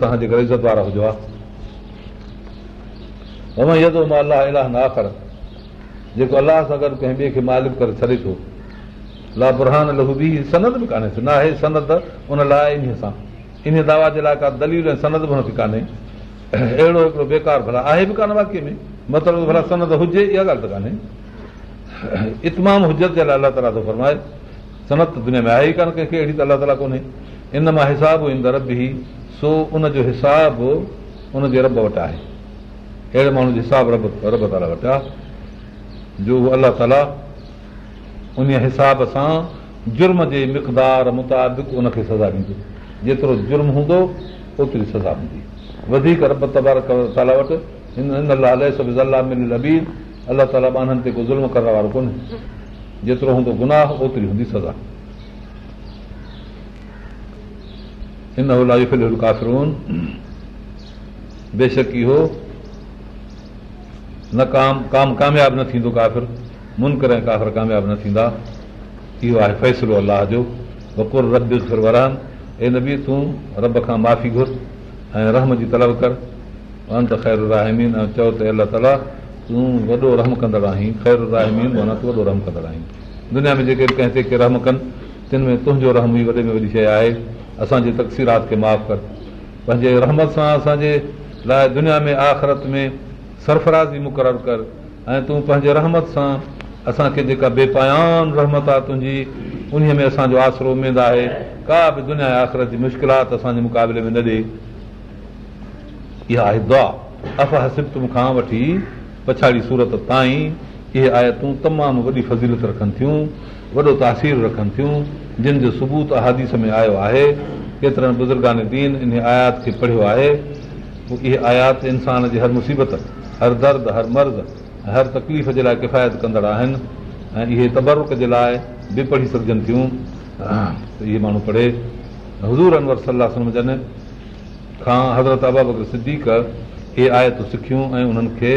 توهان جي گهر عزت وارا هجو آهي الله الاهه نه آخر. جيڪو الله سان گڏ ڪنهن ٻئي کي مالڪ ڪري ڇڏي ٿو. لا برهان لهو به سند به ڪانهي نه آهي سند ان لاءِ ان سان. ان دعويٰ جي لاءِ ڪا دليل ۽ سند به هن کي ڪانهي. اهڙو هڪڙو بيڪار ڀلا آهي به ڪانه واڪيه ۾. مطلب ڀلا سند هجي اها ڳالهه ته ڪانهي. اتمام حجت جي لاءِ الله تالا ٿو فرمائي. سنت دنيا ۾ آهي ئي ڪانه ڪنهن کي اهڙي ته الله تالا ڪونهي. ان مان حساب ايندڙ ئي سو ان جو حساب ان جي رب وٽ آهي. اهڙي ماڻهو جو حساب رب رب تالا وٽ آهي جو الله تالا ان حساب سان جرم جي مقدار مطابق ان کي سزا ڏيندو. جيترو جرم هوندو اوتري سزا هوندي. وڌيڪ رب تبارڪ تالا وٽ الله تالا بانن تي ڪو ظلم ڪرڻ وارو ڪونهي. جيترو هوندو گناهه اوتري هوندي سزا هن ڪافرون بيشڪ اهو نه ڪام ڪام ڪامياب نه ٿيندو ڪافر منڪر ۽ ڪافر ڪامياب نه ٿيندا اهو آهي فيصلو الله جو بڪر رب ورهن اي نبي تون رب کان معافي گهر ۽ رحم جي طلب ڪر انت خير راهمين ۽ چئو ته الله تالا تون وڏو رحم ڪندڙ آهين خير راهمين معنيٰ تون وڏو رحم ڪندڙ آهين دنيا ۾ جيڪي ڪنهن تي ڪي رحم ڪن تن ۾ تنهنجو رحم ئي وڏي ۾ وڏي شيءِ آهي اسان جي تقسيرات کي معاف ڪر. پنهنجي رحمت سان اسان جي لاءِ دنيا ۾ آخرت ۾ سرفرازي مقرر ڪر. ۽ تون پنهنجي رحمت سان اسان کي جيڪا بيپايان رحمت آهي تنهنجي ان ۾ اسان جو آسرو اميد آهي. ڪا به دنيا آخرت جي مشڪلات اسان جي مقابلي ۾ نه ڏي اها آهي دعا. اف هسب کان وٺي پڇاڙي سورت تائين اهي آيتون تمام وڏي فضيلت رکن ٿيون وڏو تاثير رکن ٿيون جن جو ثبوت هاديس ۾ آيو آهي. ڪيترن بزرگان دين ان آيات کي پڙهيو آهي. اهي آيات انسان جي هر مصيبت هر درد هر مرض هر تڪليف جي لاءِ ڪفايت ڪندڙ آهن. ۽ اهي تبرڪ جي لاءِ به پڙهي سگهجن ٿيون. ته اهي ماڻهو پڙهي. حضور انور صلاح سمجهن کان حضرت ابا بڪر سديڪ اهي آيتون سکيون ۽ انهن کي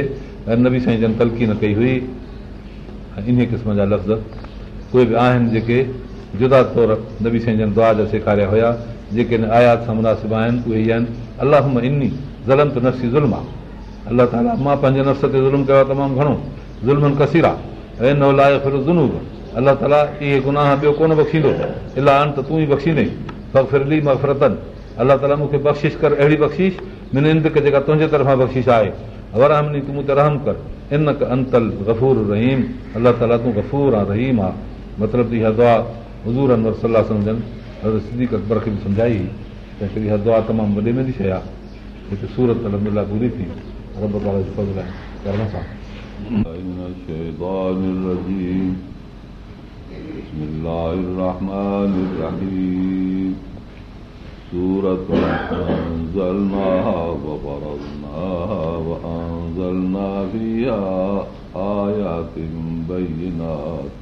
نبي سائين جن تلڪي نه ڪئي هئي. ۽ ان قسم جا لفظ اهي به آهن جيڪي جدا طور نبي سائين جن دعا جا سيکاريا هئا جيڪي آيات سان مناسب آهن اهي آهن. الله ان ظلم ته نفسي آهي الله تالا مان پنهنجي نفس تي ظلم تالا اهي گناهه ٻيو ڪونه بخشيندو. الاهه ته ئي بخشيندي فرلي مفرتن الله مون کي بخشش ڪر اهڙي بخشش من اند جيڪا تنهنجي طرفان بخشش آهي. رحم الله رهيم. آهي मतिलबु इहा दुआ हज़ूर अनवर सलाह सम्झनि हज़रत सिद्दीक अकबर खे बि सम्झाई तंहिं करे इहा दुआ तमामु वॾे में बि शइ आहे हिते सूरत अलॻि पूरी थी رب تعالى بفضله ورفع من الشيطان الرجيم بسم الله الرحمن الرحيم سورة أنزلناها وفرضناها وأنزلنا فيها آيات بينات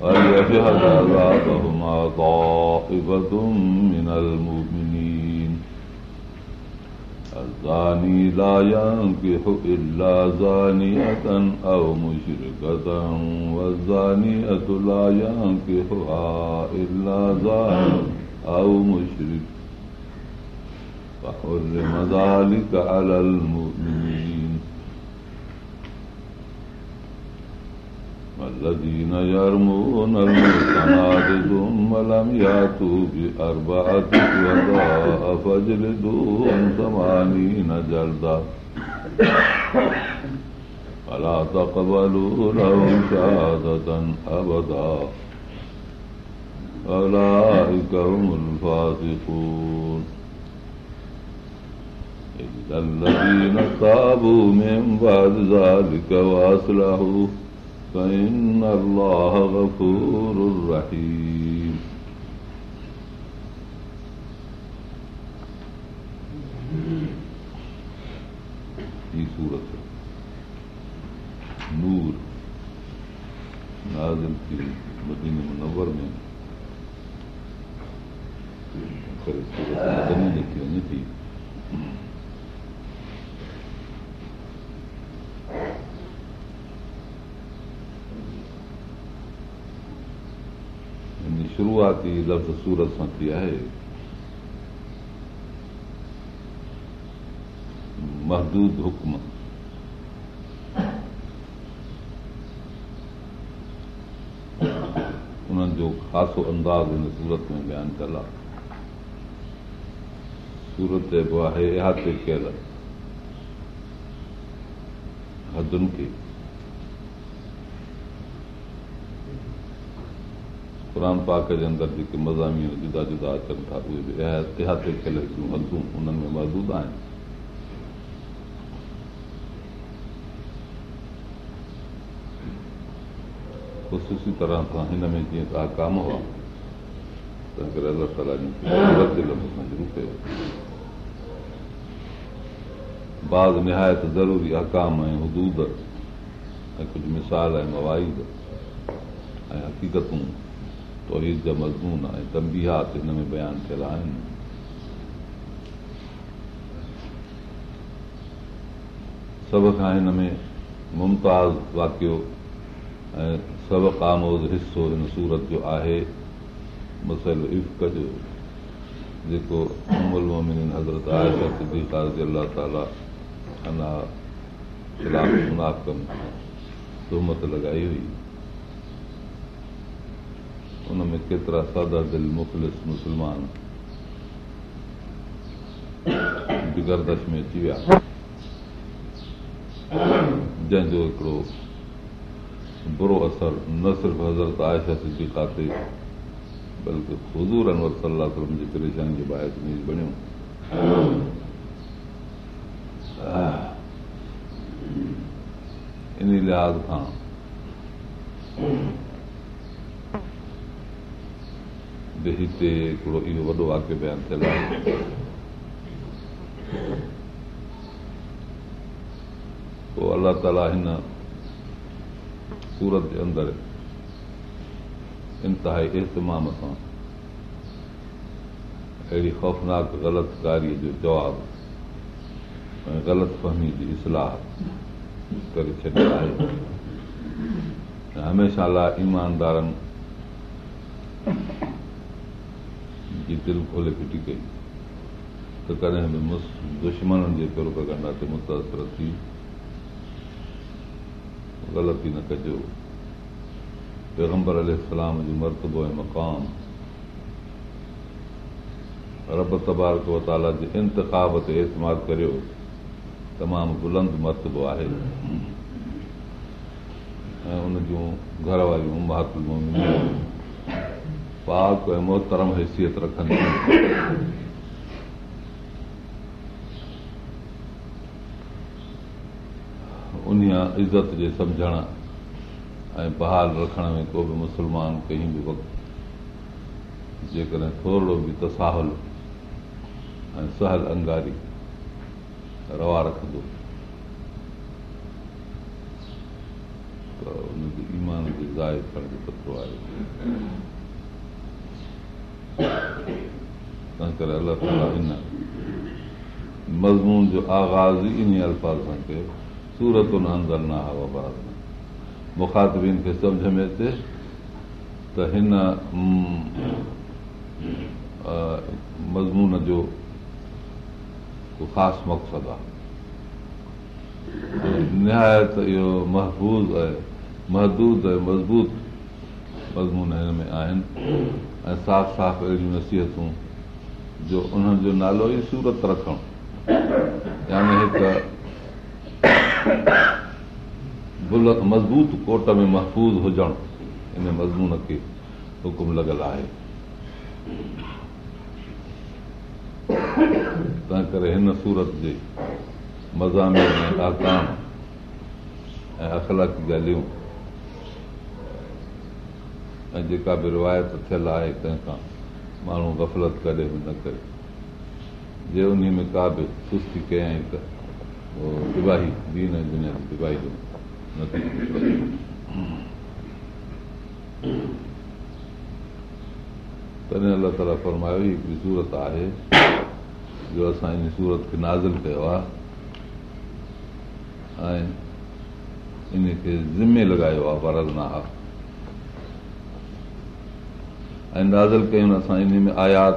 وليشهد عذابهما طائفة من المؤمنين. الزاني لا ينكح إلا زانية أو مشركة والزانية لا ينكحها إلا زاني أو مشرك. فحرم ذلك على المؤمنين. والذين يرمون المحصنات ثم لم يأتوا بأربعة شهداء فاجلدوهم ثمانين جلدا. فلا تقبلوا لهم شهادة أبدا. أولئك هم الفاسقون. إلا الذين تابوا من بعد ذلك وأصلحوا فإن الله غفور رحيم. في سورة نور نازل في مدينة منور من مدنی لکھی وञे थी شروعاتي لفظ سورت سان ٿي آهي. محدود حڪم. انهن جو خاصو انداز هن سورت ۾ بيان ڪيل آهي. سورت آهي احاطي ڪيل حدن کي قر پاڪ جي اندر جيڪي مزامي جدا جدا اچن ٿا اهي هدون انهن ۾ موجود آهن. خشوسي طرح سان هن ۾ جيئن ڪا ڪام هئا تنهن ڪري الله تالا باز نهايت ضروري اڪام ۽ حدود ۽ ڪجهه مثال ۽ موائد ۽ حقيقتون توحيد جا مضمون ۽ تمبيهات هن ۾ بيان ٿيل آهن سڀ کان هن ۾ ممتاز واڪيو ۽ سبق آموز حصو هن سورت جو آهي مسل افڪ جو جيڪو امن حضرت آهي الله تالا انا منافن تهمت لڳائي هئي ان ۾ ڪيترا سادا دل مخلص مسلمان بگردش ۾ اچي ويا جنهن جو هڪڙو برو اثر نه صرف حضرت آيشا سديقا تي بلڪه حضور انور سلم جي پريشاني جي باهت ۾ بڻيو ان لحاظ کان هتي هڪڙو اهو وڏو واڪيه بيان ٿيل آهي پوءِ الله تالا هن سورت جي اندر انتهائي اهتمام سان اهڙي خوفناڪ غلتڪاريءَ جو جواب ۽ غلط فهمي جي اصلاح ڪري ڇڏيو آهي هميشه لاءِ ايماندارن جي دل کولي ڦٽي ڪئي ته ڪڏهن به دشمنن جي تي متاثر ٿي غلطي نه ڪجو. پيگمبر الارم جو مرتبو ۽ مقام. رب تبارڪ وتالا جي انتکاب تي اعتماد ڪريو. تمام بلند مرتبو آهي. ۽ ان جون گهر واريون مهاتم پاڪ ۽ موهترم حيثيت ان عزت جي سمجهڻ ۽ بحال رکڻ ۾ ڪو به مسلمان ڪنهن به وقت جيڪڏهن ٿورو به تساهل ۽ سهل انگاري روا رکندو ته ان جي ايمان جي زاهه ٿيڻ جو خطرو آهي تنهن ڪري الله تالا هن مضمون جو آگاز ان الفاظ سان ڪيو سورت نه اندر نه هوا مکاتبين کي سمجهه ۾ اچي ته هن مضمون جو ڪو خاص مقصد آهي نهايت اهو محفوظ ۽ محدود ۽ مضبوط مضمون هن ۾ آهن ۽ صاف صاف اهڙيون نسيهتون جو انهن جو نالو ئي سورت رکڻ. يعني هڪ مضبوط ڪوٽ ۾ محفوظ هجڻ ان مضمون کي حڪم لڳل آهي. تنهن ڪري هن سورت جي مزامي ۽ آڪام ۽ اخلاقي ڳالهيون ۽ جيڪا به روايت ٿيل آهي تنهن کان ماڻهو گفلت ڪڏهن به نه ڪري. جي ان ۾ ڪا به سستي جو تڏهن الله تالا فرمايو هڪڙي سورت آهي جو اسان ان سورت کي نازل ڪيو آهي ۽ ان کي زمي لڳايو آهي نه آهي ۽ نازل ڪيون اسان ان ۾ آيات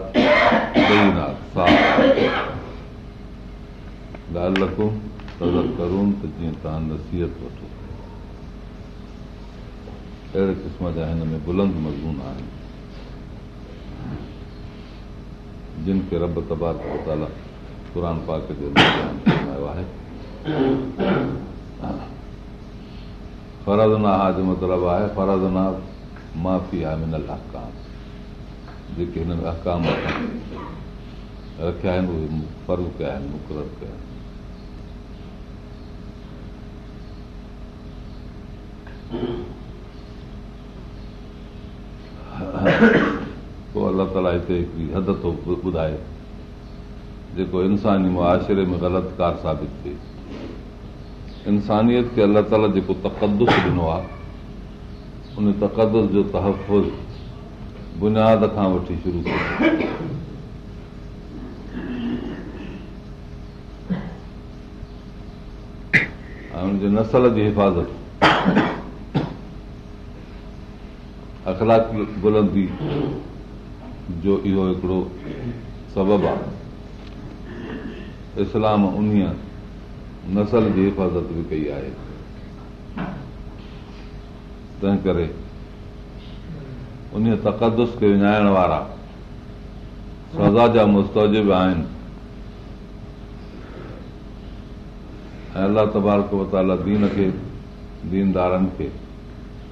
جيئن توهان نصيحت وٺو. اهڙي قسم جا هن ۾ بلند مضمون آهن. جن کي رب پاڪ جو مطلب آهي فرز نا معافي آهي منل اهڪام جيڪي هن ۾ اهڪام رکيا آهن اهي فرض ڪيا آهن مقرر ڪيا آهن پوءِ الله تالا هتي هڪڙي حد ٿو ٻڌائي جيڪو انساني معاشري ۾ غلط ڪار ثابت ٿئي انسانيت کي الله تالا جيڪو تقدس ڏنو آهي ان تقدس جو تحفظ بنياد کان وٺي شروع ڪيو. ۽ هن جي نسل جي حفاظت. اخلاقي بلندي جو اهو هڪڙو سبب آهي. اسلام ان نسل جي حفاظت به ڪئي آهي. تنهن ڪري ان تقدس کي وڃائڻ وارا. سزا جا مستجب آهن. ۽ الله تبارڪ وتالا دين کي ديندارن کي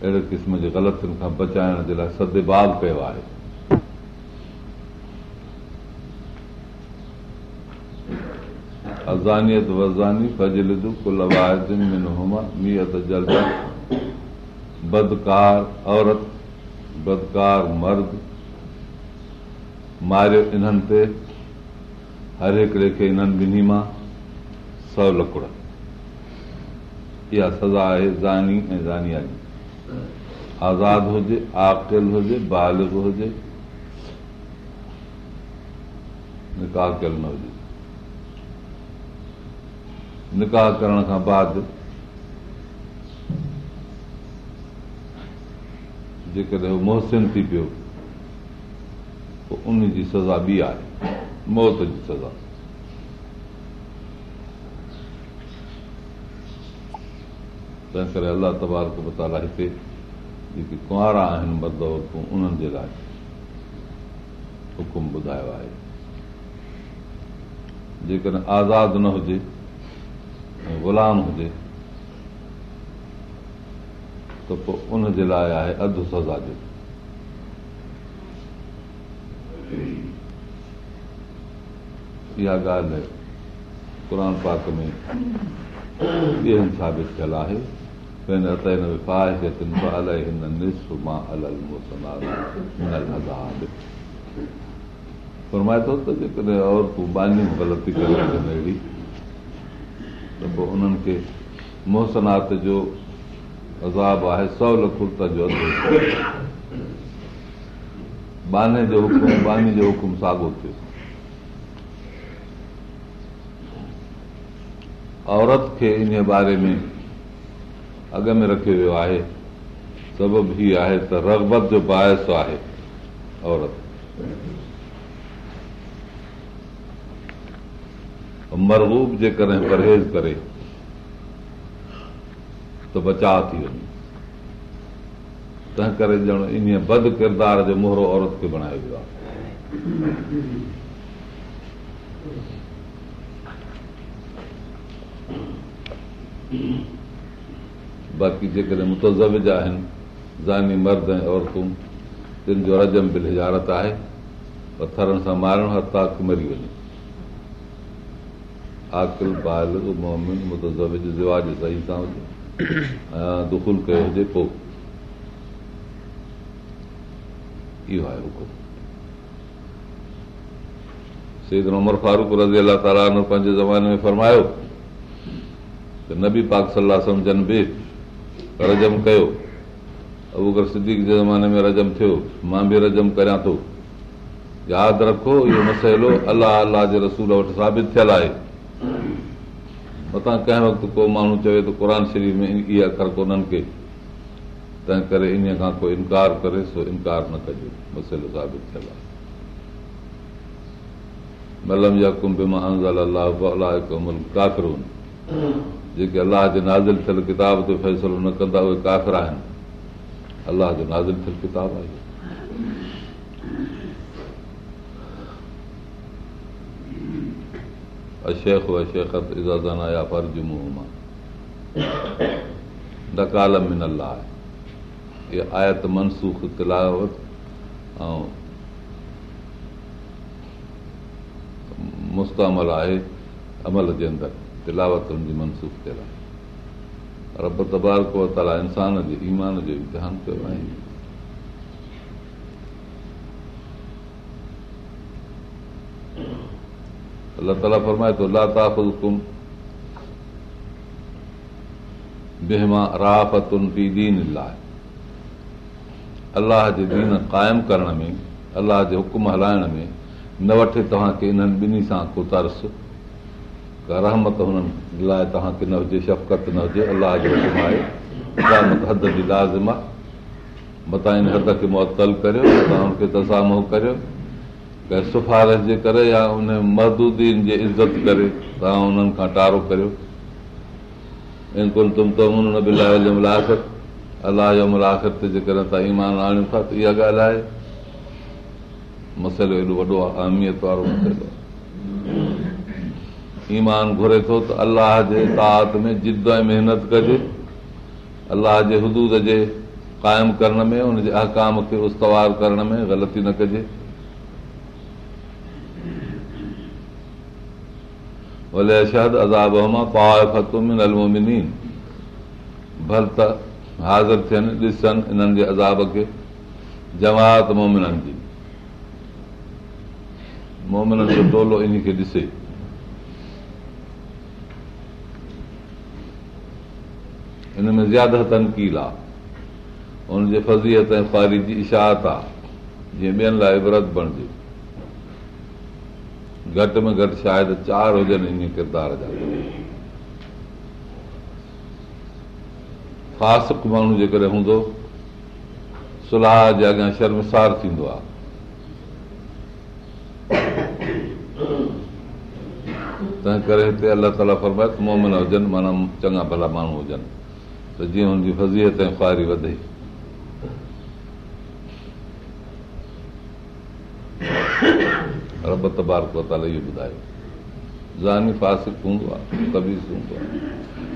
اهڙي قسم جي غلطين کان بچائڻ جي لاءِ سدباگ ڪيو آهي. ازانيت وزاني فجل ڪل مييت جلد. بدڪار عورت بدڪار مرد ماريو انهن تي هر هڪڙي کي انهن ٻنهي مان سؤ لڪڙ. اها سزا آهي زاني ۽ زانيا جي آزاد هجي آڪل هجي بالگ هجي نڪاح ڪيل نه هجي. نڪاح ڪرڻ کان بعد جيڪڏهن هو محسن ٿي پيو پوءِ ان جي سزا ٻي آهي موت جي سزا. تنهن ڪري الله تبارڪ متالا هتي جيڪي ڪنوارا آهن مرد عورتون انهن جي لاءِ حڪم ٻڌايو آهي. جيڪڏهن آزاد نه هجي غلام هجي ته پوءِ ان جي لاءِ آهي اڌ سزا جو اها ڳالهه قر پاڪ ۾ ٻين ثابت ٿيل آهي. فرمائي ٿو ته جيڪڏهن عورتون بانيون غلطي ڪري اهڙي ته پوءِ انهن کي موهسنات جو عذاب آهي سؤ لک جو باني جو حڪم باني جو حڪم ساڳيو ٿيو عورت کي ان باري ۾ اڳ ۾ رکيو ويو آهي سبب هيءَ آهي ته رگبت جو باهس آهي عورت مرگوب جي ڪڏهن پرهيز ڪري ته بچاءُ ٿي وڃي. تنهن ڪري ڄڻ ان بد ڪردار جو موهرو عورت کي بڻايو ويو آهي. باقي جيڪڏهن متزوج آهن زاني مرد ۽ عورتون تن جو رجم بل هجارت آهي پٿرن سان مارڻ هٿا مري وڃي. آڪل موهمن متزوج رواج صحيح سان هجي دکل ڪيو هجي پوءِ اهو آهي حڪم سعيد عمر فاروڪ رزي الا تالا پنهنجي زماني ۾ فرمايو ته نبي پاڪ صلاح سمجهن به رجم ڪيو. ابوڪر سديڪ جي زماني ۾ رجم ٿيو مان به رجم ڪريان ٿو. ياد رکو اهو مسئلو الله الله جي رسول وٽ ثابت ٿيل آهي مٿان ڪنهن وقت ڪو ماڻهو چوي ته قر شريف ۾ اهي اکر ڪونهن ڪي تنهن ڪري ان کان ڪو انڪار ڪري سو انڪار نه ڪجو مسئلو ثابت ٿيل آهي ملم جا ڪنڀ مان الله ڪافرون جيڪي الله جي نازل ٿيل ڪتاب تي فيصلو نه ڪندا اهي ڪافر آهن الله جو نازل ٿيل ڪتاب آهي اشيک اشيکت ازازانا يا فرج منهن مان نڪال من الله اها آيت منسوک تلاوت ۽ مستمل آهي عمل جي اندر تلاوت هن جي منسوک ٿيل آهي رب تبارڪ تالا انسان جي ايمان جو امتحان ڪيو آهي الله تالا فرمائي ٿو لا تافڪم بيهما رافتن في دين لاءِ الله جي دين قائم ڪرڻ ۾ الله جي حڪم هلائڻ ۾ نه وٺي توهان کي انهن ٻنهي سان ڪو ترس ڪا رحمت هنن لاءِ توهان کي نه هجي شفقت نه هجي الله جو حڪم آهي حد جي لازم آهي متان ان حد کي معطل ڪريو توهان هن کي تسامو ڪريو سفارش جي ڪري يا ان مهدودين جي عزت ڪري توهان انهن کان ٽارو ڪريو. ان ڪل تم ته ان به لاءِ الله جو ملاخر تي جيڪڏهن توهان ايمان آڻيو ٿا ته اها ڳالهه آهي. مسئلو ايڏو وڏو آهي اهميت وارو مسئلو ايمان گهري ٿو ته الله جي تاهت ۾ ضد ۽ محنت ڪجي. الله جي حدود جي قائم ڪرڻ ۾ ان جي اهڪام کي استوار ڪرڻ ۾ غلطي نه ڪجي ڀلي اشهد عذاب ڀل ته حاضر ٿين ڏسن انهن جي عذاب کي جماعت مومنن جي مومنن جو ٽولو ان کي ڏسي هن ۾ زياده تنڪيل آهي هن جي فزيهت ۽ خواري جي اشاهت آهي جيئن ٻين لاءِ ابرت بڻجي گهٽ ۾ گهٽ شايد چار هجن ان ڪردار جا. فاسڪ ماڻهو جيڪڏهن هوندو صلاح جي اڳيان شرمسار ٿيندو آهي. تنهن ڪري هتي الله تالا فرمائي مومن هجن معنيٰ چڱا ڀلا ماڻهو هجن. ته جيئن هن جي فزيهت ۽ خواري وڌي رب تبارڪ اهو ٻڌايو. زاني فاسڪ هوندو آهي ڪبيس هوندو آهي.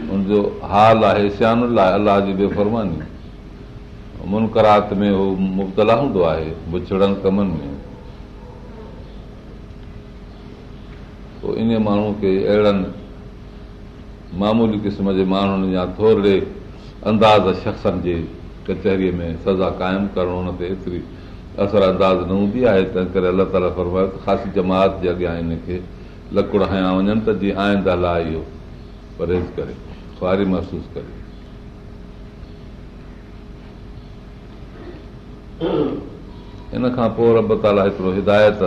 هن جو حال آهي سيان لاءِ الله جي بيفرماني. منڪرات ۾ اهو مبتلا هوندو آهي بڇڙن ڪمن ۾. پوءِ ان ماڻهو کي اهڙن معمولي قسم جي ماڻهن يا ٿوري انداز شخصن جي ڪچهريءَ ۾ سزا قائم ڪرڻ هن تي ايتري اثر انداز نه هوندي آهي تنهن ڪري الله تالا فرمايو ته خاص جماعت جي اڳيان هن کي لڪڙ هيا وڃن ته جيئن آئيندا لاءِ اهو پرهيز ڪري خواري محسوس ڪري. ان کان پوءِ رب تالا هڪڙو هدايت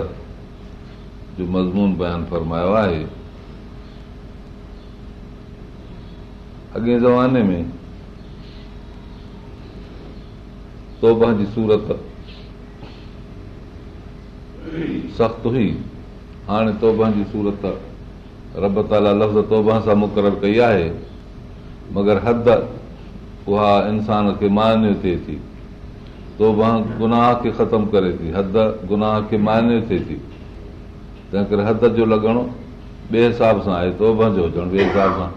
جو مضمون بيان فرمايو آهي. اڳي زماني ۾ توبا جي سورت سخت هئي هاڻي توبا جي سورت رب تالا لفظ توبا سان مقرر ڪئي آهي. مگر حد اها انسان کي ماني ٿئي ٿي. توبا گناهه کي ختم ڪري ٿي. حد گناهه کي ماني ٿئي ٿي. تنهن ڪري حد جو لڳڻ ٻئي حساب سان آهي توبا جو هجڻ ٻئي حساب سان.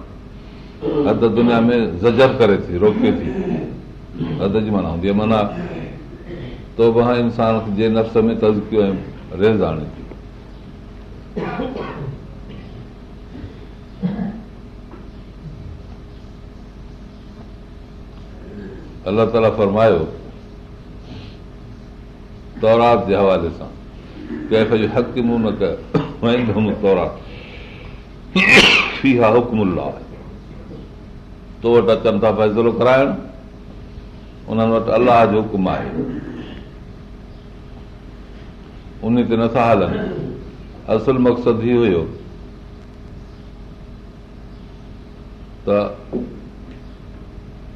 حد دنيا ۾ زجر ڪري ٿي روڪي ٿي. حد جي معنيٰ هوندي آهي معنيٰ. تو به انسان جي نفس ۾ تزڪيو ۽ الله تالا فرمايو تورات جي حوالي سان ڪيف جو حق مون نه ڪيو حڪم تو وٽ اچن ٿا فيصلو ڪرائڻ انهن وٽ الله جو حڪم آهي ان تي نٿا هلن. اصل مقصد ئي هيو ته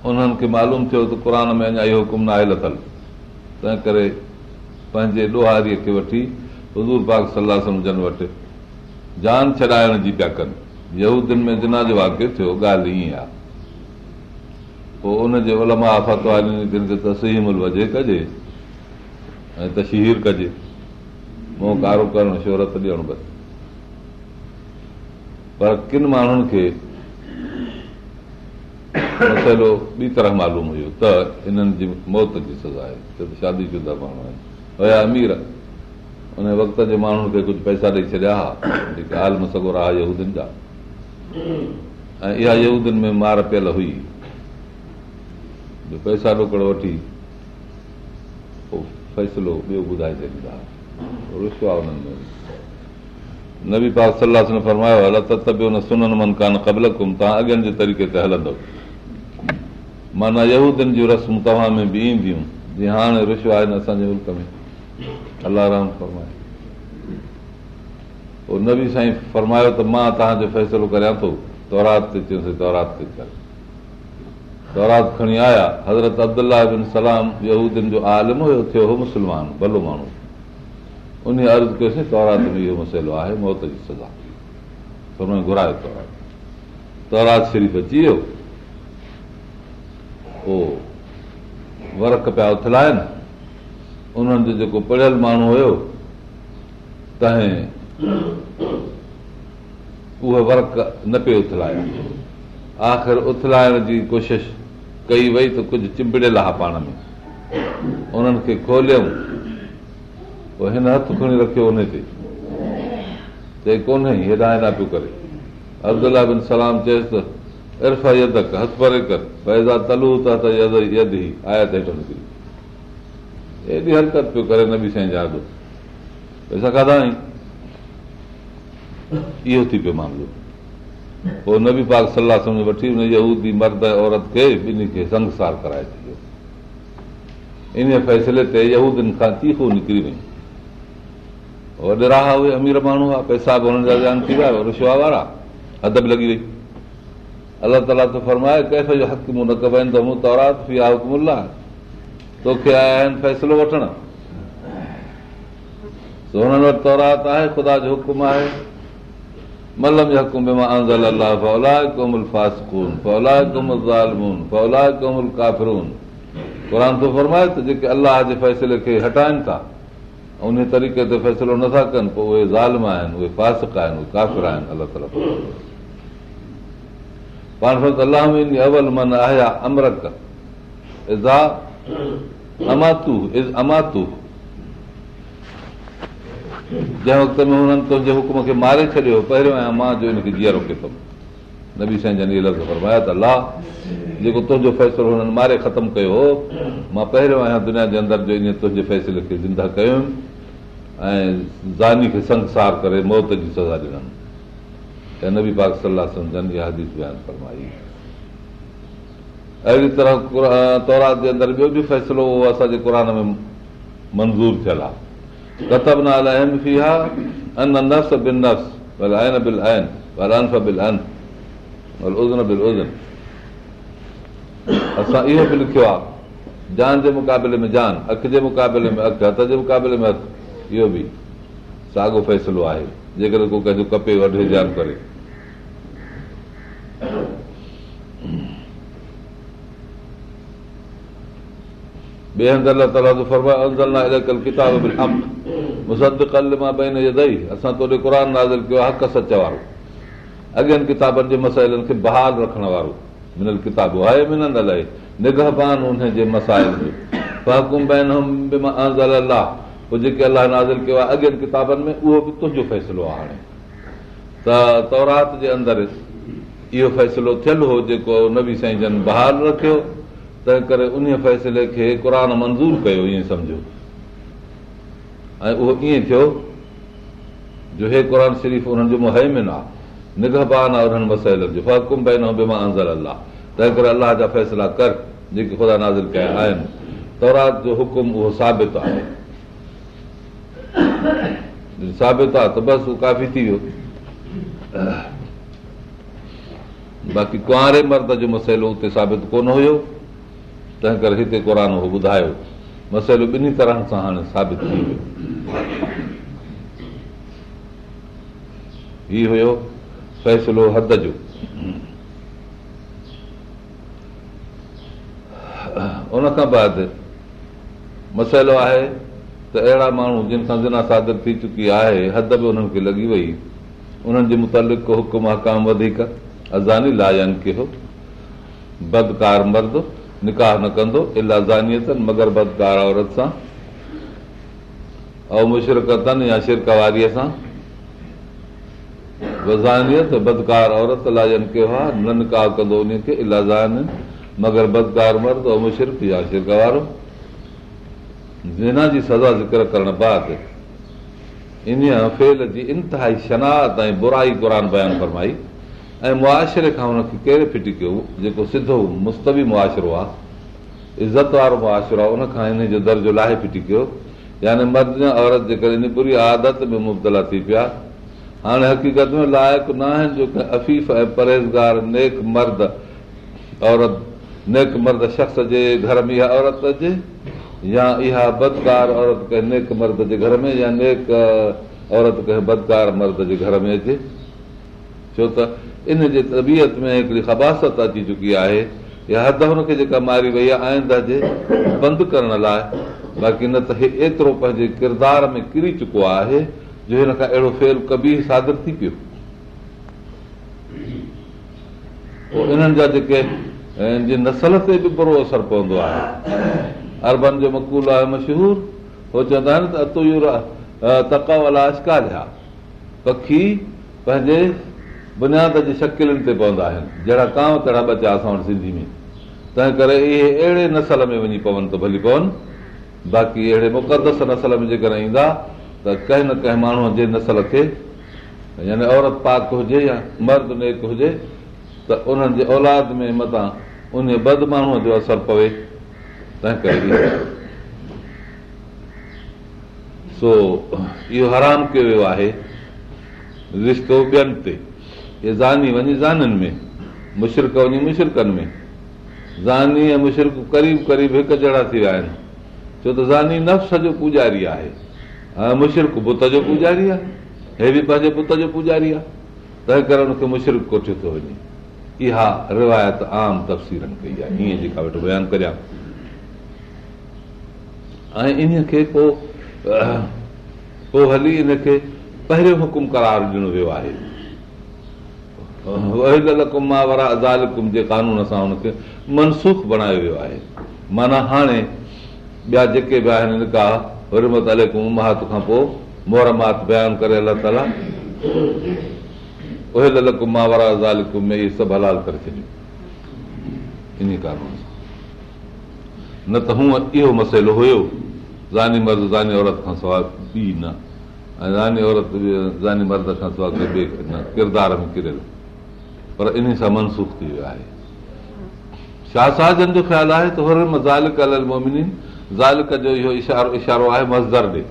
انهن کي معلوم ٿيو ته قر ۾ اڃا اهو حڪم نه آهي لٿل. تنهن ڪري پنهنجي ڏوهاريءَ کي وٺي حضور پاڪ صلاح سمجهن وٽ جان ڇڏائڻ جي پيا ڪن. يهودين ۾ جنا جو واڪيو ٿيو ڳالهه ائين آهي. پوءِ ان جي علماء تي تسيمل وڄي ڪجي ۽ تشهير ڪجي ڪارو ڪرڻ شوهرت ڏيڻ بس. پر ڪن ماڻهن کي مسئلو ٻي طرح معلوم هيو ته هنن جي موت جي سزا آهي. شادي شده ماڻهو آهن. هئا امير ان وقت جي ماڻهن کي ڪجهه پئسا ڏيئي ڇڏيا هئا جيڪي عالم سگور آهي يهودين جا. ۽ اها يهودين ۾ مار پيل هئي. جو پئسا ڏوڪڙ وٺي پوءِ فيصلو ٻيو ٻڌائي ڇڏيندا نبي پاڪ صلاح ته ٻيو نه سنن من ڪانه قبل توهان اڳين جي طريقي تي هلندو معنيٰ رسمون توهان ۾ به اينديون جيئن نبي سائين فرمايو ته مان توهان جو فيصلو ڪريان ٿو تورات تي تورات کڻي آيا حضرت ابدلا بن سلام جو عالم ٿيو هو مسلمان ڀلو ماڻهو ان عرض ڪيوسين تورات ۾ اهو مسئلو آهي موت جي سزا. گهرايو تورات. تورات شريف اچي ويو پوءِ ورڪ پيا اٿلائن انهن جو جيڪو پڙهيل ماڻهو هيو تنهن اهي ورڪ نه پيو اٿلائي آخر اٿلائڻ جي ڪوشش ڪئي وئي ته ڪجهه چمبڙيل آهي پاڻ ۾. انهن کي کوليئون پوءِ هن هٿ کڻي رکيو ان تي چئي ڪونهي هيڏا هيڏا پيو ڪري ابدلا سلام چيس ته عرف يدڪ هٿ پري ڪر پيدا تلو ته يد ئي آيا ته هيٺ نڪري ايڏي حرڪت پيو ڪري نه به سائين اهو ٿي پيو معاملو پوءِ نه به پاڪ صلاح سمجهه وٺي هن مرد عورت کي سنگسار ڪرائي ڇڏيو ان فيصلي تي چيکو نڪري وئي وڏي راهه اهي امير ماڻهو هئا پئسا به هنن جا جان ٿي ويا رشوا وارا حد به لڳي وئي. الله تالا ته فرمائي جو حق مون نه ڪبائن ته مون تورات في آهي حڪم توکي آيا آهن فيصلو وٺڻ. هنن وٽ تورات آهي خدا جو حڪم آهي. ملم جو حڪم ڪومل فاسڪون فولائي ڪومل زالمون فولائي ڪومل ڪافرون. قر ٿو فرمائي ته جيڪي الله جي فيصلي کي هٽائن ٿا ان طريقي تي فيصلو نٿا ڪن پوءِ اهي ظالم آهن اهي فاسڪ آهن اهي ڪافر آهن الله پاڻ الله ۾ اول من آيا امرڪ. اماتو از اماتو جنهن وقت ۾ هنن تنهنجي حڪم کي ماري ڇڏيو پهريون آهيان مان جو هن کي جيئن روڪي ٿو نبي سائين جن لفظ فرمايا ته الله جيڪو تنهنجو فيصلو هنن ماري ختم ڪيو هو مان پهريون آهيان دنيا جي اندر تنهنجي فيصلي کي زنده ڪيم ۽ زاني کي سنسار ڪري موت جي سزا ڏنم. ۽ نبي پاڪ صلاح سمجهن اها حديث بيان فرمائي. اهڙي طرح تورات جي اندر ٻيو به فيصلو اسان جي قر ۾ منظور ٿيل آهي ڪتب نه اسان اهو به لکيو آهي جان جي مقابلي ۾ جان اک جي مقابلي ۾ اک هٿ جي مقابلي ۾ هٿ اهو به ساڳيو فيصلو آهي جيڪر ڪو ڪنهن جو ڪپي وڍي جان ڪري ٻئي هنڌ الله تالا ڪتاب دئي اسان توڏي قر نازل ڪيو آهي سچ وارو اڳين ڪتابن جي مسائلن کي بحال رکڻ وارو منل ڪتاب آهي منل الائي نگهبان ان جي مسائل جو پوءِ جيڪي الله نازل ڪيو آهي اڳين ڪتابن ۾ اهو به تنهنجو فيصلو آهي هاڻي ته تورات جي اندر اهو فيصلو ٿيل هو جيڪو نبي سائين جن بحال رکيو تنهن ڪري ان فيصلي کي قر منظور ڪيو ائين سمجهو ۽ اهو ائين ٿيو جو هي قر شريف انهن جو مهمن آهي نگهبان آهي انهن مسئلن جو. فڪم به مان انزر الله تنهن ڪري الله جا فيصلا ڪر جيڪي خدا نازل ڪيا آهن. تورات جو حڪم اهو ثابت آهي. ثابت آهي ته بس اهو ڪافي ٿي ويو. باقي ڪنواري مرد جو مسئلو اتي ثابت ڪونه هيو. تنهن ڪري هتي قر اهو ٻڌايو. مسئلو ٻنهي طرح سان هاڻي ثابت ٿي ويو. هي هيو فيصلو حد جو ان کان بعد مسئلو آهي ته اهڙا ماڻهو جن کان زنا سادر ٿي چڪي آهي حد به انهن کي لڳي وئي انهن جي متالق حڪم هڪام وڌيڪ ازاني لاين ڪيو بدڪار مرد نڪاح نه ڪندو الاهه زانيتن مگر بدڪار عورت سان ۽ مشرڪتن يا شرڪ واريءَ سان وزانيت بدڪار عورت ڪيو آهي نه نڪاح ڪندو ان کي الاهه زان مگر بدڪار مرد ۽ شرڪ وارو جنا جي سزا ذڪر ڪرڻ بعد ان فيل جي انتهائي شنات ۽ برائي قر بيان فرمائي. ۽ معاشري کان هن کي ڪهڙي ڦٽي ڪيو؟ جيڪو سڌو مستوي معاشرو آهي عزت وارو معاشرو آهي ان کان هن جو درجو لاهي ڦٽي ڪيو؟ يعني مرد عورت جي ڪري بري عادت ۾ مبتلا ٿي پيا هاڻي حقيقت ۾ لائق نه آهن جو افيف ۽ پرهيزگار نيڪ مرد عورت نيڪ مرد شخص جي گهر ۾ اها عورت اچي يا اها بدڪار عورت ڪنهن نيڪ مرد جي گهر ۾ يا نيڪ عورت ڪنهن بدڪار مرد جي گهر ۾ اچي. ڇو ته ان جي طبيعت ۾ هڪڙي خباست اچي چڪي آهي يا حد هن کي جيڪا ماري وئي آهي آئيندا جي بند ڪرڻ لاءِ. باقي نه ته هي ايترو پنهنجي ڪردار ۾ ڪري چڪو آهي جو هن کان اهڙو فيل ڪبي سادر ٿي پيو. انهن جا جيڪي جي نسل تي به برو اثر پوندو آهي. اربن جو مڪول آهي مشهور. اهو چوندا آهن ته اتو تڪاولا اشڪاليا پکي پنهنجي بنياد جي شڪلن تي پوندا آهن. جهڙا ڪانو تهڙا بچا اسان وٽ سنڌي ۾. تنهن ڪري اهي اهڙي نسل ۾ وڃي پون ته ڀلي پون. باقي اهڙي مقدس نسل ۾ جيڪڏهن ايندا ته ڪنهن نه ڪنهن ماڻهوءَ جي نسل کي يعني عورت پاڪ هجي يا مرد نيڪ هجي ته انهن جي اولاد ۾ مٿان ان بد ماڻهوءَ جو اثر پوي. تنهن ڪري سو اهو حرام ڪيو ويو آهي. رشتو ٻين تي. اهي زاني وڃي زانن ۾ مشرڪ وڃي مشرڪن ۾. زاني ۽ مشرڪ قريب قريب هڪ جهڙا ٿي ويا آهن. ڇو ته زاني نفس جو پوڄاري آهي مشرڪ بت جو پوڄاري آهي هي به پنهنجي پٽ جو پوڄاري آهي تنهن ڪري هن کي مشرڪ ڪوٺيو ٿو وڃي اها روايت عام تفسيرن ڪئي آهي ائين جيڪا ويٺو بيان ڪريان. ۽ ان کي پوءِ هلي ان کي پهريون حڪم ڪرار ڏنو ويو آهي. جي قانون سان هن کي منسوک بڻايو ويو آهي. معنيٰ هاڻي ٻيا جيڪي به آهن نڪاح هرمت الڪم امات کان پوءِ موهرمات بيان ڪري الله تالا اهي لڪم وارا زالڪم ۾ اهي سڀ هلال ڪري ڇڏيو ان قانون سان نه ته هونئن اهو مسئلو هيو زاني مرد زاني عورت کان سواءِ ٻي نه ۽ زاني عورت زاني مرد کان سواءِ ٻئي ڪردار ۾ ڪريل پر ان سان منسوک ٿي ويو آهي شاهه ساجن جو خيال آهي ته هر زالڪ ال مومني زالڪ جو اهو اشارو اشارو آهي مزدر ڏي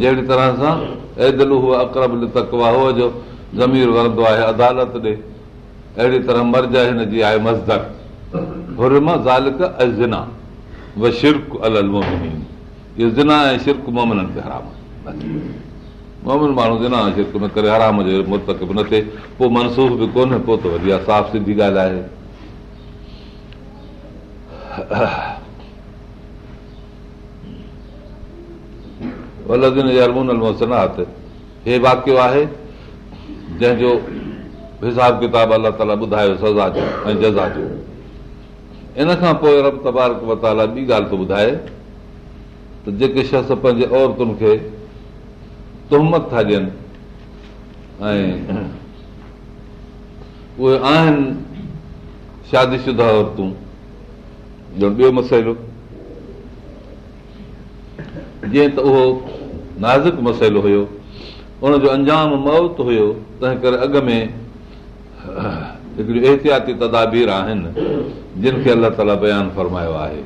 جهڙي طرح سان ايدل اڪرب تڪوا هو جو ضمير ورندو آهي عدالت ڏي اهڙي طرح مرج هن جي آهي مزدر هرم زالڪ ۽ زنا و شرڪ ال مومني اهو زنا ۽ شرڪ مومنن تي حرام مومن ماڻهو زنا ۽ شرڪ ۾ ڪري حرام جو متقب نه ٿئي پوءِ منسوک به ڪونهي پوءِ ته وري آهي صاف سڌي ڳالهه آهي ولدين هي واڪيو آهي؟ جنهن جو حساب ڪتاب الله تالا ٻڌايو سزا جو ۽ جزا جو ان کان پوءِ رب تبارڪ وتالا ٻي ڳالهه ٿو ٻڌائي ته جيڪي شخص پنهنجي عورتن کي تهمت ٿا ڏين ۽ اهي آهن شادي شده عورتون. ٻيو مسئلو؟ جيئن ته اهو نازڪ مسئلو هيو. ان جو انجام موت هيو. تنهن ڪري اڳ ۾ هڪڙيون احتياطي تدابير آهن جن کي الله تالا بيان فرمايو آهي.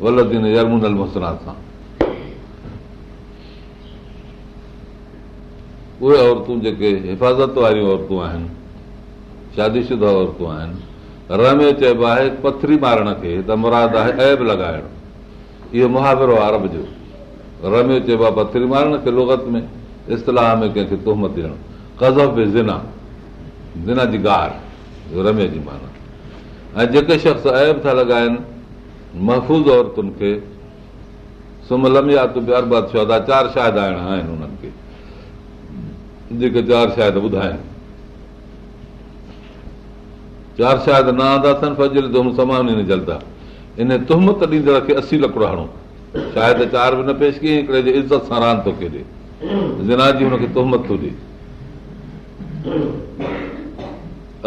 ولدين يرمنل مسنات سان. اهي عورتون جيڪي حفاظت واريون عورتون آهن شادي شده عورتون آهن رمي چئبو آهي پٿري مارڻ کي ته مراد آهي ايب لڳائڻ. اهو مهاورو آهي ارب جو رمي چئبو آهي پٿري مارڻ کي لگت ۾ اصطلاح ۾ ڪنهن کي تهمت زنا زنا جي گار رمي جي معنيٰ ۽ جيڪي شخص ايب ٿا لڳائين محفوظ عورتن کي سم لميات به اربت شودا چار شايد آهڻا آهن انهن کي جيڪي چار شايد ٻڌائين چار شايد نه آندا اٿن نه جلدا ان تهمت ڏيندڙ کي اسي لڪڙو هڻو شايد چار به نه پيش ڪيئين هڪڙي جي عزت سان راند ٿو ڪيڏي جنا جي هن کي تهمت ٿو ڏي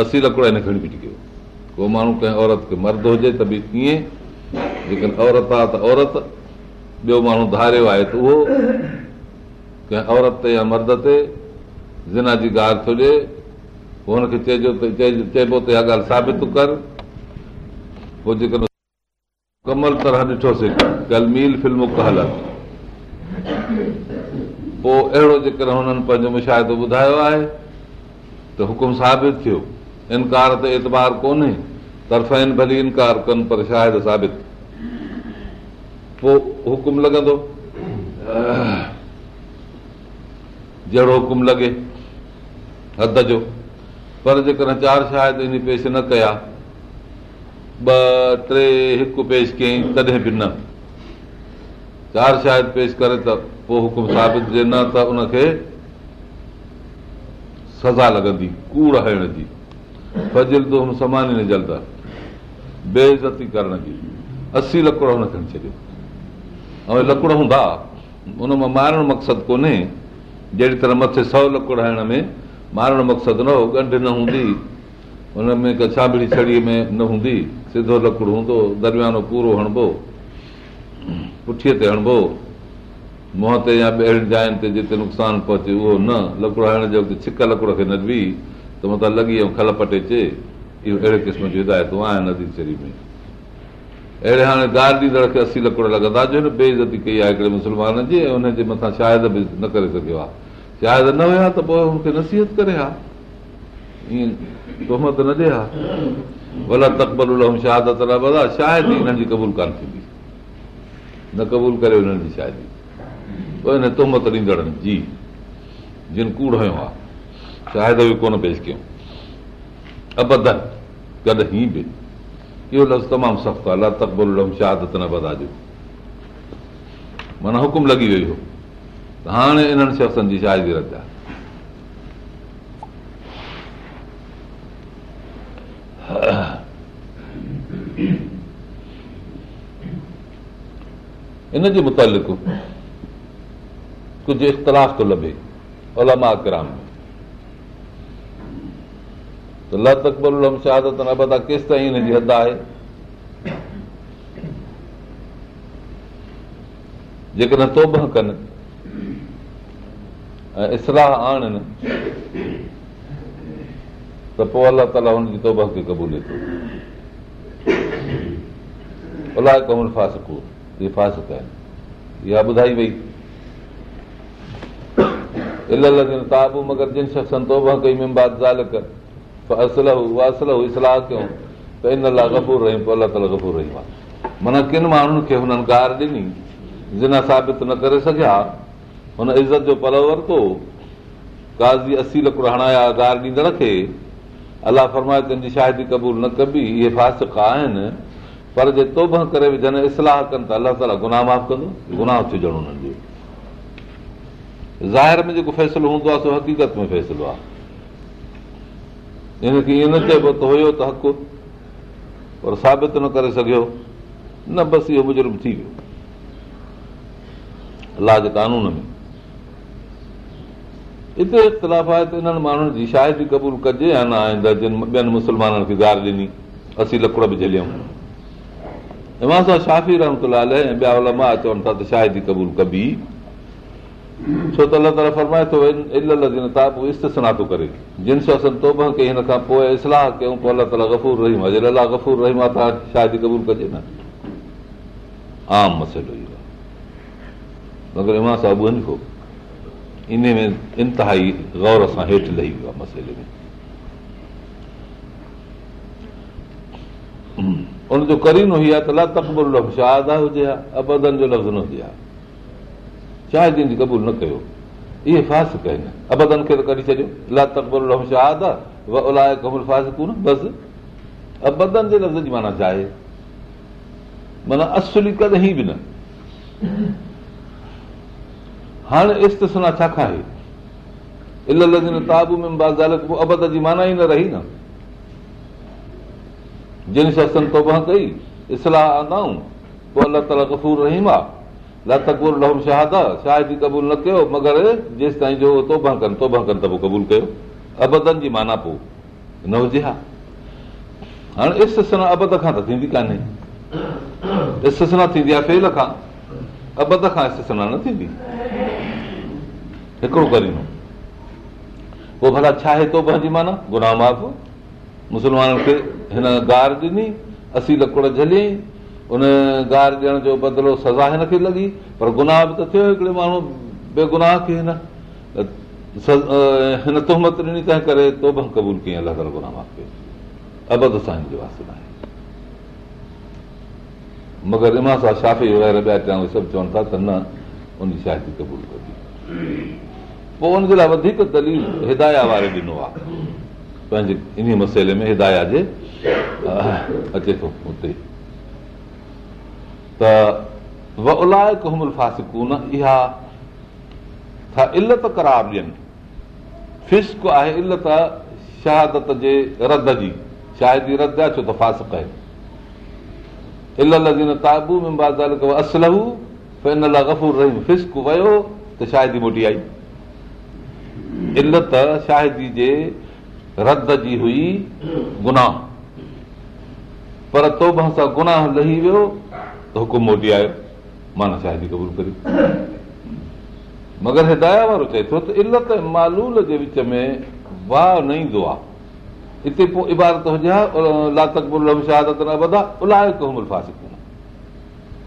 اسي لڪڙو هن کڻي بيٺي ڪيو. ڪو ماڻهو ڪنهن عورت کي مرد هجي ته به ڪيئن جيڪڏهن عورت آهي ته عورت ٻيو ماڻهو ڌاريو آهي ته اهو ڪنهن عورت تي يا مرد تي زنا جي ڳالهه ٿو پوءِ هن کي چئجو ته اها ڳالهه ثابت ڪر. پوءِ جيڪڏهن مڪمل طرح ڏٺوسين ڪل ميل فلم ڪهلت پوءِ اهڙو جيڪڏهن هنن پنهنجو مشاهدو ٻڌايو آهي ته حڪم ثابت ٿيو. انڪار تي اعتبار ڪونهي طرف ڀلي انڪار ڪن پر شايد ثابت. پوءِ حڪم لڳندو؟ جهڙو حڪم لڳي؟ حد جو. پر جيڪڏهن چار شايد ان پيش نه ڪيا ٻه ٽي هڪ پيش ڪيئين تڏهن به نه. چار شايد پيش ڪري ته پوءِ حڪم ثابت جي نه ته ان کي سزا لڳندي ڪوڙ هڻڻ جي. فجل ته هن سمان ئي نه جلدا بي عزتي ڪرڻ جي. اسي لڪڙو هن کڻي ڇڏيو. ۽ لڪڙو هوندا ان مان مارڻ مقصد ڪونهي. جهڙي طرح مٿي سؤ لڪڙو هڻڻ ۾ مارڻ مقصد نه هو ڳنڍ نه هوندي هن ۾ ڪا ڇابڙي ڇڙيءَ ۾ نه هوندي سڌو لڪڙ هوندو درميانو پورو هڻبو پٺيءَ تي هڻبو منهن تي يا ٻين جائن تي جتي نقصان پهچي اهو نه. لڪڙو هڻڻ جي وقت ڇڪ لڪڙ کي نه به ته مطلب لڳي ۽ کل پٽي اچي اهو اهڙي قسم جون هدايتون شري ۾. اهڙي هاڻي ڳالهه ڏيندڙ کي اسي لڪڙ لڳندا جو نه بي عزتي ڪئي آهي هڪڙي مسلمان جي ۽ هن جي مٿان شايد به نه ڪري سگهيو آهي. شايد نه هئا ته پوءِ هن کي نصيحت ڪري ها. ائين توهمت نه ڏي ها ڀلا تڪبل شهادت شايد هنن جي قبول ڪانه ٿيندي نه قبول ڪري شايد پوءِ هن توهمت ڏيندڙن جي جن ڪوڙ آهي شايد به ڪونه پيش ڪيون ابدن ڪڏهن به اهو لفظ تمام سخت آهي الا تڪبل شهادت نه بدا جو معنيٰ حڪم لڳي ويو ته هاڻي انهن شخصن جي شايد رد آهي ان جي متالق ڪجهه اختلاف ٿو لڀي اولما ڪرام ۾ ته ل تڪبل شهادت نه بدا ڪيس تائين هن جي حد آهي جيڪڏهن توبه ڪن ۽ اصلاح آڻن ته پوءِ الله تالا هن جي توبه کي قبولي ٿو الائي ڪمل فاسڪو اهي فاسڪ آهن اها ٻڌائي وئي الاهه تابو مگر جن شخصن توبه ڪئي ممباد زالڪ اسله اها اسله اصلاح ڪيون؟ ته ان لاءِ گفور رهيون پوءِ الله تالا گفور رهيون معنيٰ ڪن ماڻهن کي هنن گار ڏني جن ثابت نه ڪري سگهيا هن عزت جو پل ورتو ڪازي اسي لڪڙ هڻايا گار ڏيندڙ کي الله فرمائي تنهنجي شاهدي قبول نه ڪبي اهي فاسڪ آهن. پر جي توب ڪري وجهن اصلاح ڪن ته الله تالا گناهه معاف ڪندو گناهه ٿي ڄڻ هنن جو. ظاهر ۾ جيڪو فيصلو هوندو آهي سو حقيقت ۾ فيصلو آهي. هن کي ائين نه چئبو ته هيو ته حق پر ثابت نه ڪري سگهيو نه بس اهو مجرم ٿي ويو. الله جي قانون ۾ هتي اختلاف آهي ته انهن ماڻهن جي شايد قبول ڪجي يا نه آئيندا جن ٻين مسلمانن کي گار ڏني اسين لڪڙ به جهليون امام سان شافي رحمت ۽ ٻيا علماء چون ٿا ته شايد قبول ڪبي. ڇو ته الله تالا فرمائي ٿو استيسنا ٿو ڪري. جن شخصن توب ڪئي هن کان پوءِ اصلاح ڪيون پوءِ الله تالا گفور رهيم. آهي الله گفور رهيم آهي ته شادي قبول ڪجي نه. عام مسئلو اهو آهي. مگر امان صاحب ڪو ان ۾ انتهائي گور سان هيٺ لهي ويو آهي مسئلي ۾ ان جو ڪرين هئي آهي ته لا تڪبل شاهه هجي ها ابدن جو لفظ نه هجي ها شاهدين جي قبول نه ڪيو اهي فاسڪ آهن ابدن کي ته ڪڍي ڇڏيو لا تڪبل شاهد ڪبل فاسڪون بس ابدن جي لفظ جي معنيٰ آهي معنيٰ اصلي ڪڏهن به نه هاڻي استيسنا ڇا ۾ ابد جي معنيٰ ئي نه رهي نه. جن شخصن توبه ڪئي اصلاح آندائون پوءِ الله تالا گفور رهيم آهي لتڪبول لهم شهاد شاهدي قبول نه ڪيو مگر جيس تائين جو توبه ڪن توبه ڪن ته پوءِ قبول ڪيو. ابدن جي معنيٰ پوءِ نه هجي ها. هاڻي استيسنا ابد کان ته ٿيندي ڪانهي. استيسنا ٿيندي آهي فيل کان. ابد کان استيسنا نه ٿيندي هڪڙو ڪرينو پوءِ ڀلا ڇا آهي توبه جي معنيٰ؟ گناهه معاف. مسلمانن کي هن گار ڏني اسي لڪڙ جهليئين ان گار ڏيڻ جو بدلو سزا هن کي لڳي پر گناهه به ته ٿيو هڪڙي ماڻهو بيگناهه کي هن هن تهمت ڏني تنهن ڪري تو به قبول ڪيئين الله تالا گناهه معاف ڪيو. ابد سان هن جو واستو نه آهي. مگر اما سان شافي وغيره ٻيا ٽيا سڀ چون ٿا ته نه ان شادي قبول ڪبي پوءِ ان جي لاءِ وڌيڪ دليل هدايا واري ڏنو آهي. پنهنجي ان مسئلي ۾ هدايا جي اچي ٿو اتي ته فاسڪون اها علت ڪرار ڏين. فسڪ آهي علت شهادت جي رد جي. شايد رد آهي ڇو ته فاسڪ آهي. ال تابو ۾ اسلحو لاءِ گفور رهي فسڪ ويو ته شايد موٽي آئي علت شاهدي جي رد جي هئي گناهه. پر سان گناهه لهي ويو ته حڪم موٽي آيو. معنيٰ شاهدي قبول ڪري. مگر هدايا وارو چئي ٿو ته علت مالول جي وچ ۾ واهه نه ايندو آهي هتي پوءِ عبارت هجي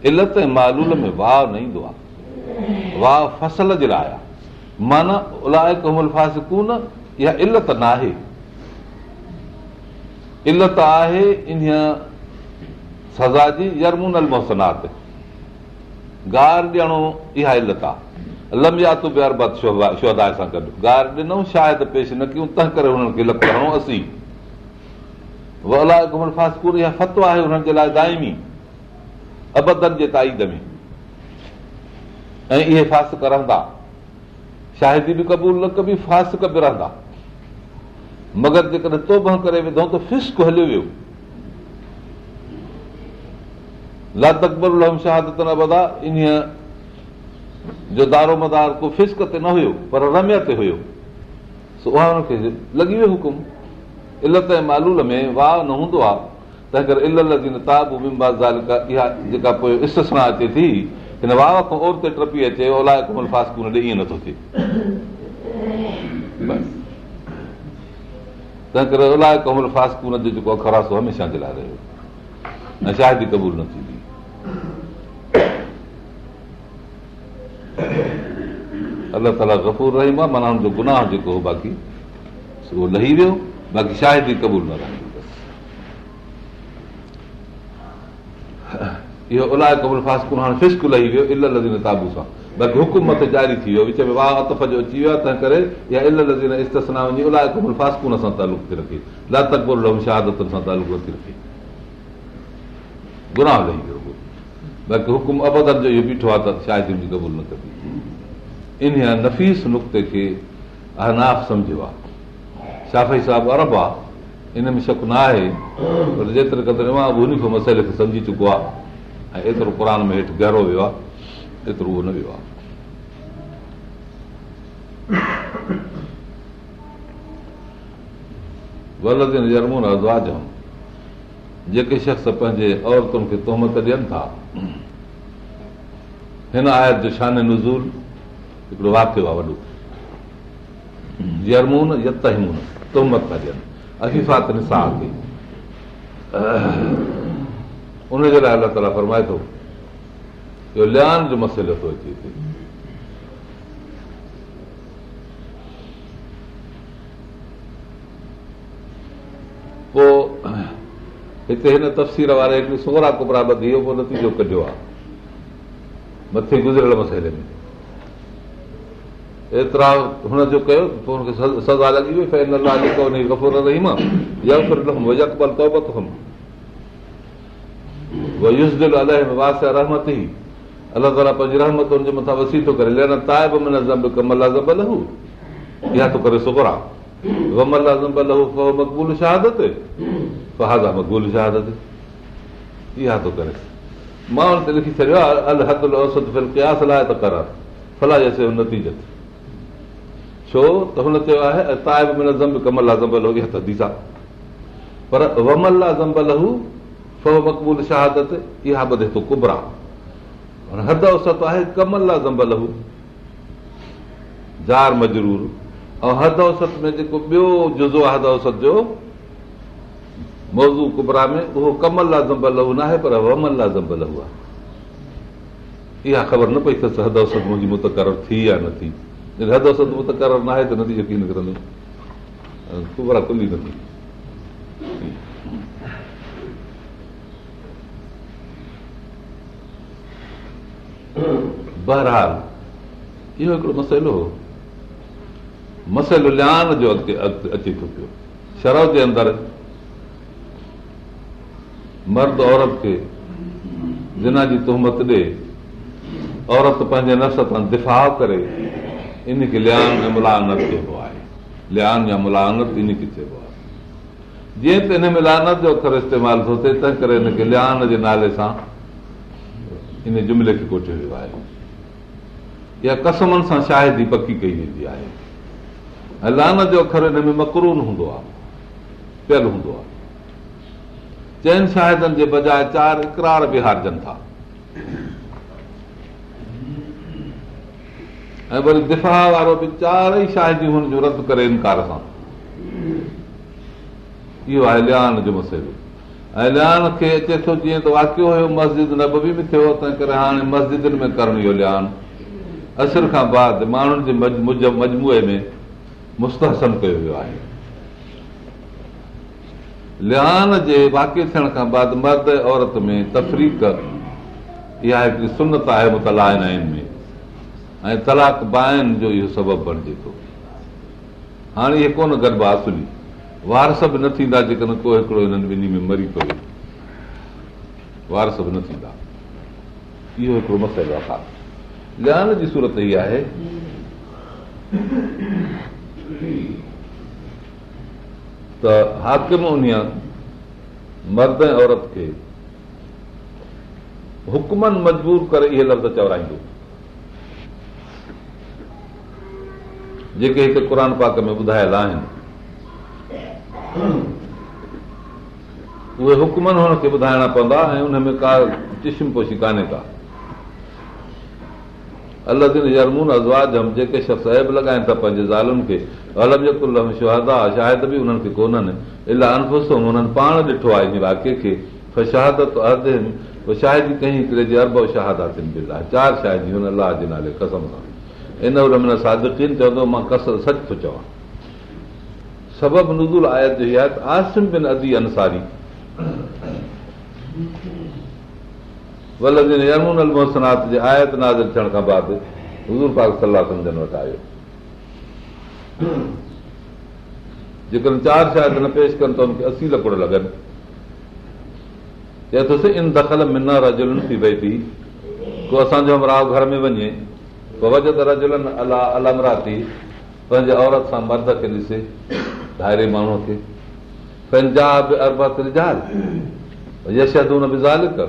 علت مالول ۾ واهه نه ايندو آهي واهه فصل جي لاءِ آهي معنيٰ الائي ڪمل فاسڪون اها علت نه آهي علت آهي ان سزا جي يرمون ال موهسنات. گار ڏيڻو اها علت آهي لميا تون به اربت شودا سان گڏ. گار ڏنئون شايد پيش نه ڪيون تنهن ڪري هنن کي لک هڻو اسي. فاسپور اها فتو آهي هنن جي لاءِ دائمي. ابدن جي تائيد ۾.۽ اهي فاسڪ رهندا شاهدي به قبول نه ڪبي فاسڪ به رهندا. مگر جيڪڏهن توبه ڪري وڌو ته فسڪ هليو ويو. لا تڪبر شهادت نه بدا ان جو دارو مدار ڪو فسڪ تي نه هيو پر رميا تي هيو. اها هن کي لڳي ويو حڪم. علت ۽ مالول ۾ واهه نه هوندو آهي. تنهن ڪري ال جي تاب اها جيڪا پوءِ استنا اچي ٿي هن واهه کان اور تي ٽپي اچي اولائي ڪمل فاسڪون ڏي ائين نٿو ٿئي تنهن ڪري فاسڪون جو جيڪو اکر آهي سو هميشه جي لاءِ رهيو ۽ شايد قبول نه ٿيندي الله تالا گفور رهيم آهي معنيٰ هن جو گناهه جيڪو هو باقي اهو لهي ويو باقي شايد قبول نه رهندي اهو الائي قبول فاسڪون هاڻي فسڪ لهي ويو ال لزين تابو سان باقي حڪومت جاري ٿي ويو وچ ۾ واهه اتف جو اچي ويو آهي تنهن ڪري اها ال لزين استسنا وڃي الائي قبول فاسڪون سان تعلق ٿي رکي. لا تڪبل شهادتن سان تعلق ٿي رکي. گناهه لهي ويو باقي حڪم ابدر جو اهو بيٺو آهي ته شايد جي قبول نه ڪبي. ان نفيس نقطي کي اهناف سمجهيو آهي. شافي صاحب ارب آهي ان ۾ شڪ نه آهي پر جيتري قدر مان به ان مسئلي کي سمجهي چڪو آهي ۽ ايترو قر ۾ هيٺ گهرو ويو آهي ايترو اهو نه ويو آهي. ولدن ازواج جيڪي شخص پنهنجي عورتن کي توهمت ڏين ٿا هن آيت جو شان نزول هڪڙو واڪيو آهي وڏو. جرمون يتمون تهمت ٿا ڏين افيفات نسا کي ان جي لاءِ الله تالا فرمائي ٿو اهو ليان جو مسئلو ٿو اچي هتي پوءِ هتي هن تفسير واري هڪڙي سورها ڪبرا ٻڌي اهو پوءِ نتيجو ڪڍيو آهي مٿي گذريل مسئلي ۾ ايترا هن جو ڪيو پوءِ هن کي سزا لڳي وئي توبت هم لکي ڇڏيو ڇو ته فو مقبول شهادت اها ٻڌي ٿو ڪبرا حد اوسط آهي ڪملا ۽ حد اوسط ۾ جيڪو ٻيو جزو آهي حد اوسط جو موضوع ڪبرا ۾ اهو ڪمل زمب لهو نه آهي پر ومل زمب لهو آهي اها خبر نه پئي اٿس حد اوسط منهنجي متقر ٿي يا نه ٿي اوسط متقر نه آهي ته نتيجو ڪيئن نڪرندو ڪبرا نٿي بهرحال اهو هڪڙو مسئلو هو. مسئلو ليان جو اڳتي اچي ٿو پيو. شروع جي اندر مرد عورت کي جنا جي تهمت ڏي عورت پنهنجي نف تان دفا ڪري ان کي ليان ۽ ملانت چئبو آهي. ليان يا ملانت ان کي چئبو آهي. جيئن ته ۾ لعنت جو اکر استعمال ٿو ٿئي تنهن ڪري هن کي ليان جي نالي سان ان جملي کي ڪوٺيو ويو آهي اها قسمن سان شاهدي پڪي ڪئي ويندي آهي. ۽ لعنت جو اکر هن ۾ مڪرون هوندو آهي پيل هوندو آهي. چئن شاهدن جي بجاءِ چار اڪرار به هارجن ٿا. ۽ وري دفا وارو به چارئي شاهديون هن جو رد ڪري انڪار سان. اهو آهي ليان جو مسئلو. ۽ ليان کي اچي ٿو جيئن ته واڪيو هيو مسجد نه به به ٿيو تنهن ڪري هاڻي مسجدن ۾ ڪرڻ اهو ليان اثر کان بعد ماڻهن جي مجموعي ۾ مستهسن ڪيو ويو آهي. لهان جي واقعي ٿيڻ کان بعد مرد عورت ۾ تفريق اها هڪڙي سنت آهي متلائن ۾۽ تلاڪ بائن جو اهو سبب بڻجي ٿو. هاڻي اهي ڪونه گڏبا اصلي وارث به نه ٿيندا جيڪڏهن ڪو هڪڙو هنن ٻنهي ۾ مري پيو وارث به نه ٿيندا. اهو هڪڙو مسئلو آهي لهان جي سورت اها آهي ته حاڪم ان مرد ۽ عورت کي حڪمن مجبور ڪري اهي لفظ چورائيندو جيڪي هتي قر پاڪ ۾ ٻڌايل آهن اهي حڪمن هن کي ٻڌائڻا پوندا ۽ ان ۾ ڪا چشم پوشي ڪانهي ڪا الدن يرمون ازواج هم جيڪي شخص ايب لڳائين ٿا پنهنجي زالن کي. الم شهادا شايد به انهن کي ڪونهن الاهي انفسو هنن پاڻ ڏٺو آهي ان واڪي کي. شهادت پوءِ شاهدي ڪئي هڪڙي جي ارب شهاداتن بل آهي چار هن الله جي نالي قسم سان. ان نموني سادڪين چوندو مان ڪس سچ ٿو چوان. سبب نزل آيت جو آسم بن ادي انساري موهسنات جي آيت ناز ٿيڻ کان بعد حضور پاڪ صلاح سمجهن وٽ آيو. جيڪڏهن چار شايد نه پيش ڪن ته هن کي اسي لڪڙ لڳن چئي ٿوس ان دخل ۾ نه رجلن ٿي ٿي ڪو اسان جو همراو گهر ۾ وڃي رجلن الا ٿي پنهنجي عورت سان مرد کي ڏسي ڌائري ماڻهوءَ کي پنجاب اربت رجال يشدون به زال ڪر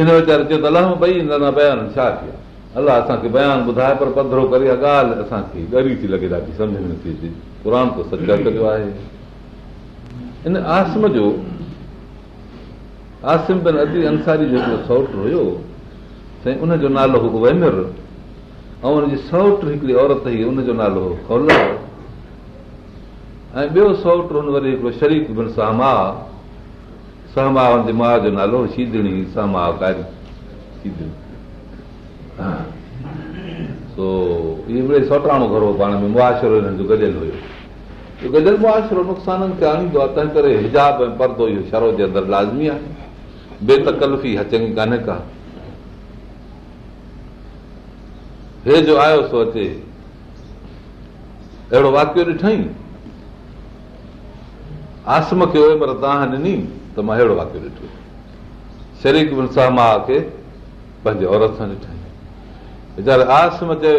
هن ويچاري چيو ته الله ٻئي بيان ڇا ٿي آهي الله اسان کي بيان ٻڌائي پر پڌرو ڪري ڳالهه اسان کي ڳري ٿي لڳي ڏاڍي سمجهه ۾ نٿي اچي قر ته سچ ڪيو آهي. هن آسم جو آسم بن ادي انساري جو هڪڙو سؤٽ هيو سائين ان جو نالو هو ويمر ۽ هن جي سؤٽ هڪڙي عورت هئي ان جو نالو هو کول ۽ ٻيو سؤٽ هن وري هڪڙو شريڪ بن سهما سهما هن جي ماءُ جو نالو شيدڻي سهما ڪاري شيدڻي سو اهي مڙي سوٽاڻو گهر هو پاڻ ۾ معاشرو هنن جو گڏيل هيو گڏيل معاشرو نقصانن کي آڻيندو آهي تنهن ڪري هجاب ۽ پردو اهو شروع جي اندر لازمي آهي بيتڪلفي چڱي ڪانهي ڪا هي جو آيو سو اچي اهڙو واڪيو ڏٺئي آسم کي پر توهان ڏني ته مان اهڙو واڪيو ڏٺو. شريڪ سهما کي پنهنجي عورت سان ڏٺئي ويچاري آسم چيو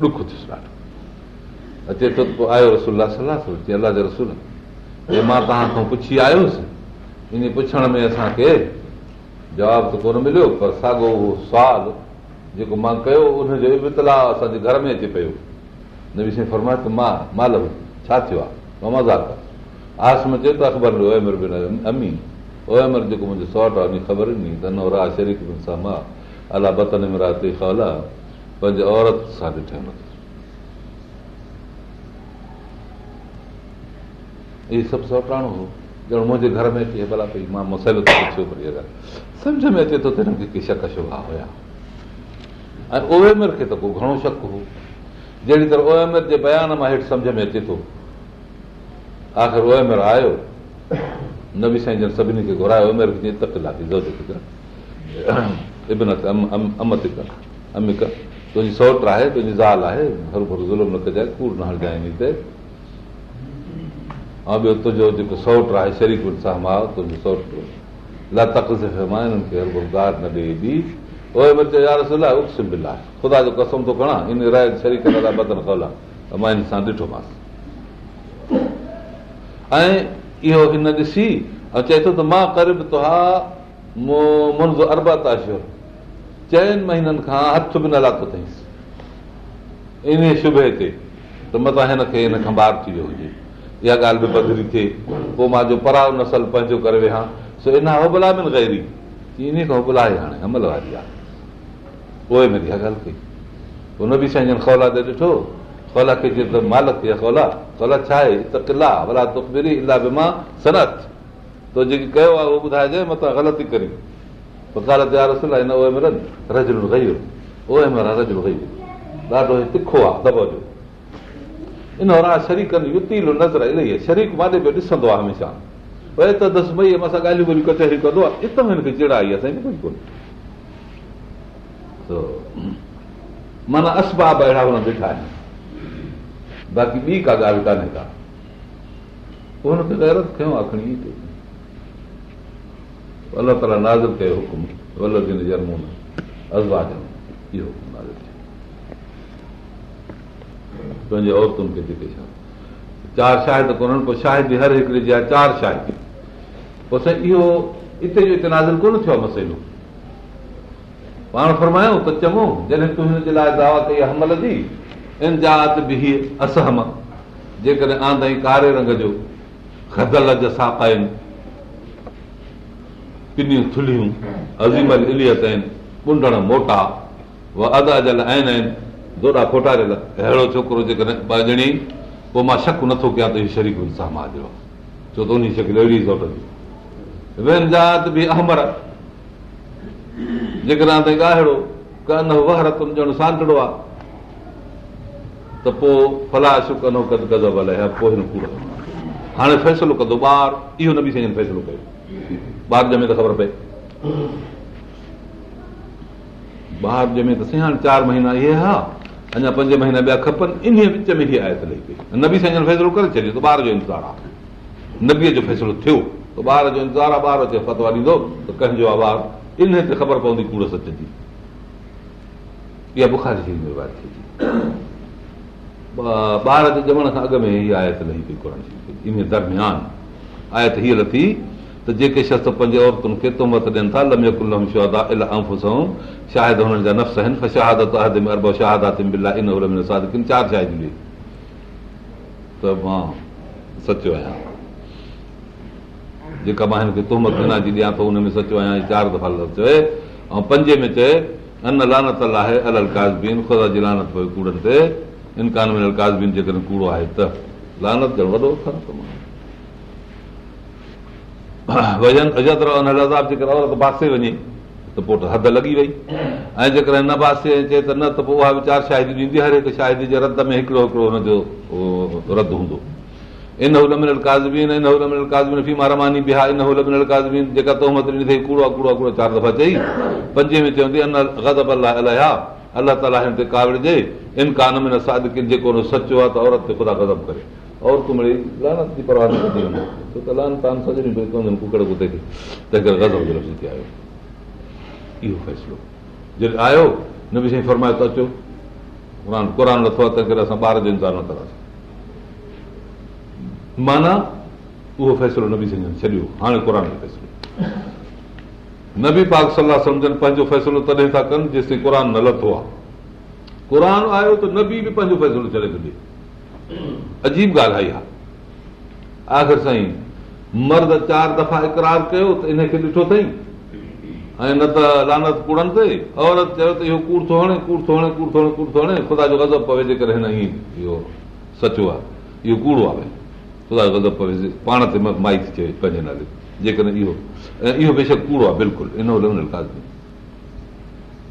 ڏک ٿيس ڏاڍو اچي ٿو پوءِ آيو رسول صلاح الله جي رسول. هي مان توهان کان پڇي آيس. ان پڇڻ ۾ اسان کي جواب ته ڪونه مليو پر ساڳيو اهو سوال جيڪو مان ڪيو ان جو ابتلا اسان جي گهر ۾ اچي پيو. نوي سائين فرمائي ته مان مال ڇا ٿيو آهي؟ مان مذاق آسم چئي ته خبر اومر به امي اومر جيڪو منهنجو سؤٽ آهي ان خبر ته نه سان مان الله بتن ۾ رات خولا پنهنجي عورت سان ڏٺي سڀ سوٽاڻو هو ڄڻ منهنجي گهر ۾ اچي ڀلا پئي مان مسئلو سمجهه ۾ اچي ٿو ته هنن کي ڪي شڪ شڀا هئا ۽ اوئيمر کي ته ڪو گهڻو شڪ هو جهڙي طرح اوئيمر جي بيان مان هيٺ سمجهه ۾ اچي ٿو آخر اوئيمر آيو نه به سائين جن سڀني کي گهرايو اومير کي جيئن تڪ لاٿي ابن امت ڪر امڪ تنهنجي سؤٽ آهي تنهنجي زال آهي هر ڀرو ظلم نه ڪجائي ڪوڙ نه هڻجانئ ان تي ۽ ٻيو تنهنجو جيڪو سؤٽ آهي شريڪ سان مان تنهنجو سؤٽ لا تڪ مان هنن کي گار نه ڏي به اهي به يار اڪسم بل آهي خدا جو قسم ٿو کڻان ان راءِ شريڪ دادا بدن کول آهي مان هن سان ڏٺومانس ۽ اهو هن ڏسي ۽ چئي ٿو ته مان قريب تو ها منهنجو اربت آهي چئن مهينن کان هٿ به نه لاٿو اٿئينس. ان شعبي تي ته متان هن کي هن کان ٻار ٿي ويو هجي. اها ڳالهه به بدري ٿئي. پوءِ مان جو پراو نسل پنهنجو ڪري ويهان. سو ان هوبلا ۾ گيري. ان کان هوبلا آهي هاڻي عمل واري آهي. پوءِ ڪئي. هن به سائين خولا تي ڏٺو خولا کي چئي ته مالڪ کي خولا خولا ڇا آهي ته ڪلا ڀلا تو الا به مان سنت تو جيڪي ڪيو آهي اهو ٻڌائجي متان غلطي ڪري وڪالت يار هن اوئي ۾ رجل گئي اوئي ۾ رجل گئي ڏاڍو تکو آهي دٻو جو ان وارا شريڪن يتيلو نظر الاهي شريڪ ماڏي پيو ڏسندو آهي هميشه ڀئي ته دس ڀئي اسان ڳالهيون ٻوليون ڪچهري ڪندو آهي هتان هن کي چڙائي آهي سائين ڪجهه ڪونهي معنيٰ اسباب اهڙا هن ڏٺا آهن باقي ٻي ڪا ڳالهه ڪانهي ڪا. پوءِ هن کي گيرت کيو تالا ناز ڪيو حڪم ناز پنهنجي عورتن کي جيڪي ڇا چار ڪونهن پوءِ شاهد به هر هڪڙي جي آهي چار سائين اهو هتي جو هتي نازل ڪونه ٿيو آهي مسئلو. پاڻ فرمايون ته چڱو جڏهن تون هن جي لاءِ دعويٰ ڪئي آهي همل جي ان جات به اسهم. جيڪڏهن آندئي ڪاري رنگ جو کدل جسا آهن پنيون ٿليون ازيمل اليت آهن ڪنڊڻ موٽا اها اد اجل آهن آهن دوڏا کوٽاريل اهڙو ڇوڪرو جيڪڏهن ڄڻي پوءِ مان شڪ نٿو ڪيان ته اهو شريڪ سان مان جو ڇو ته ان شڪل اهڙي زوٽ جي. وين به اهمر. جيڪڏهن ڳاهڙو ڪن وهر تم ڄڻ سانٽڙو آهي پوءِ ڦلا شڪ نو ڪد غضب الائي پوءِ هن ڪوڙو هاڻي فيصلو ڪندو ٻار اهو نه به سائين فيصلو ڪيو. ٻار ڄمي ته خبر پئي. ٻار ڄمي ته سائين هاڻي چار مهينا اهي ها اڃا پنج مهينا ٻيا کپن ان وچ ۾ ئي آيت لهي پئي. نبي سائين فيصلو ڪري ڇڏيو ته ٻار جو انتظار آهي. نبيءَ جو فيصلو ٿيو ته ٻار جو انتظار آهي ٻار اچي فتوا ڏيندو ته ڪنهن جو آهي ٻار؟ ان تي خبر پوندي ڪوڙ سچ جي. اها بکاري ٿي ٻار جي ڄمڻ کان اڳ ۾ هيءَ آيت لهي پئي قر ان درميان آيت هيءَ لٿي ته جيڪي شخص پنج عورتن کي تمت ڏين ٿا لمي ڪلم شهدا ال انفسون شايد هنن جا نفس آهن شهادت عهد ۾ ارب شهادات بلا ان ۾ سادڪن چار شايد ته مان سچو آهيان. جيڪا مان هن کي تهمت ڏنا جي ڏيان ٿو هن ۾ سچو آهيان چار دفعا چئي ۽ پنجي ۾ چئي ان لعنت آهي ال ڪازبين خدا جي لعنت پئي ڪوڙن تي انڪان ۾ ڪازبين جيڪڏهن ڪوڙو آهي ته لعنت ڄڻ وڏو وزن اجت جيڪر عورت باسي وڃي ته پوءِ ته حد لڳي وئي. ۽ جيڪڏهن نه باسي چئي ته نه ته پوءِ اها ويچار شاهدي ڏيندي هر هڪ شاهدي جي رد ۾ هڪڙو هڪڙو هن جو رد هوندو. ان هل ڪازبين ان هل ڪازبين في مارماني بها ان هل ڪازبين جيڪا توهمت ڏني اٿئي ڪوڙو ڪوڙو ڪوڙو چار دفعا چئي پنجي ۾ چوندي ان غضب الله الله الله تالا هن تي ڪاوڙجي ان ڪانه ۾ نه سادڪن جيڪو هن سچو آهي ته عورت تي خدا غضب ڪري. عورتون نه ڪندي ڇو ته لان تان آهن ڪڪڙ ڪتي کي تنهن ڪري غضب جو لفظ ٿي آيو. اهو فيصلو. جڏهن آيو نه به سائين فرمايو ته اچو. قر قر نٿو آهي تنهن ڪري اسان ٻار جو انتظار نه ڪنداسين. معنيٰ اهو فيصلو نه به سمجهن ڇڏيو. هاڻي قر جو فيصلو نه به پاڪ صلاح سمجهن پنهنجو فيصلو تڏهن ٿا ڪن جيس تائين قر نه لٿو آهي. قر آيو ته نه به پنهنجو فيصلو ڇڏي ڇڏي. عجيب ڳالهه آخر سائين مرد چار دفعا اڪرار ڪيو ته ان کي ڏٺو اٿئي؟ ۽ نه ته لعنت ڪوڙن تي عورت چيو ته اهو ڪوڙ ٿو هڻي ڪوڙ ٿو هڻي ڪوڙ ٿو هڻي ڪوڙ ٿو هڻي خدا جو غضب پوي جي ڪري هن ائين اهو سچو آهي. اهو ڪوڙو آهي خدا جو غضب پوي پاڻ تي مائي ٿي چئي پنهنجي نالي جيڪڏهن اهو ۽ اهو بيشڪ ڪوڙو آهي بلڪل ان ڪازي.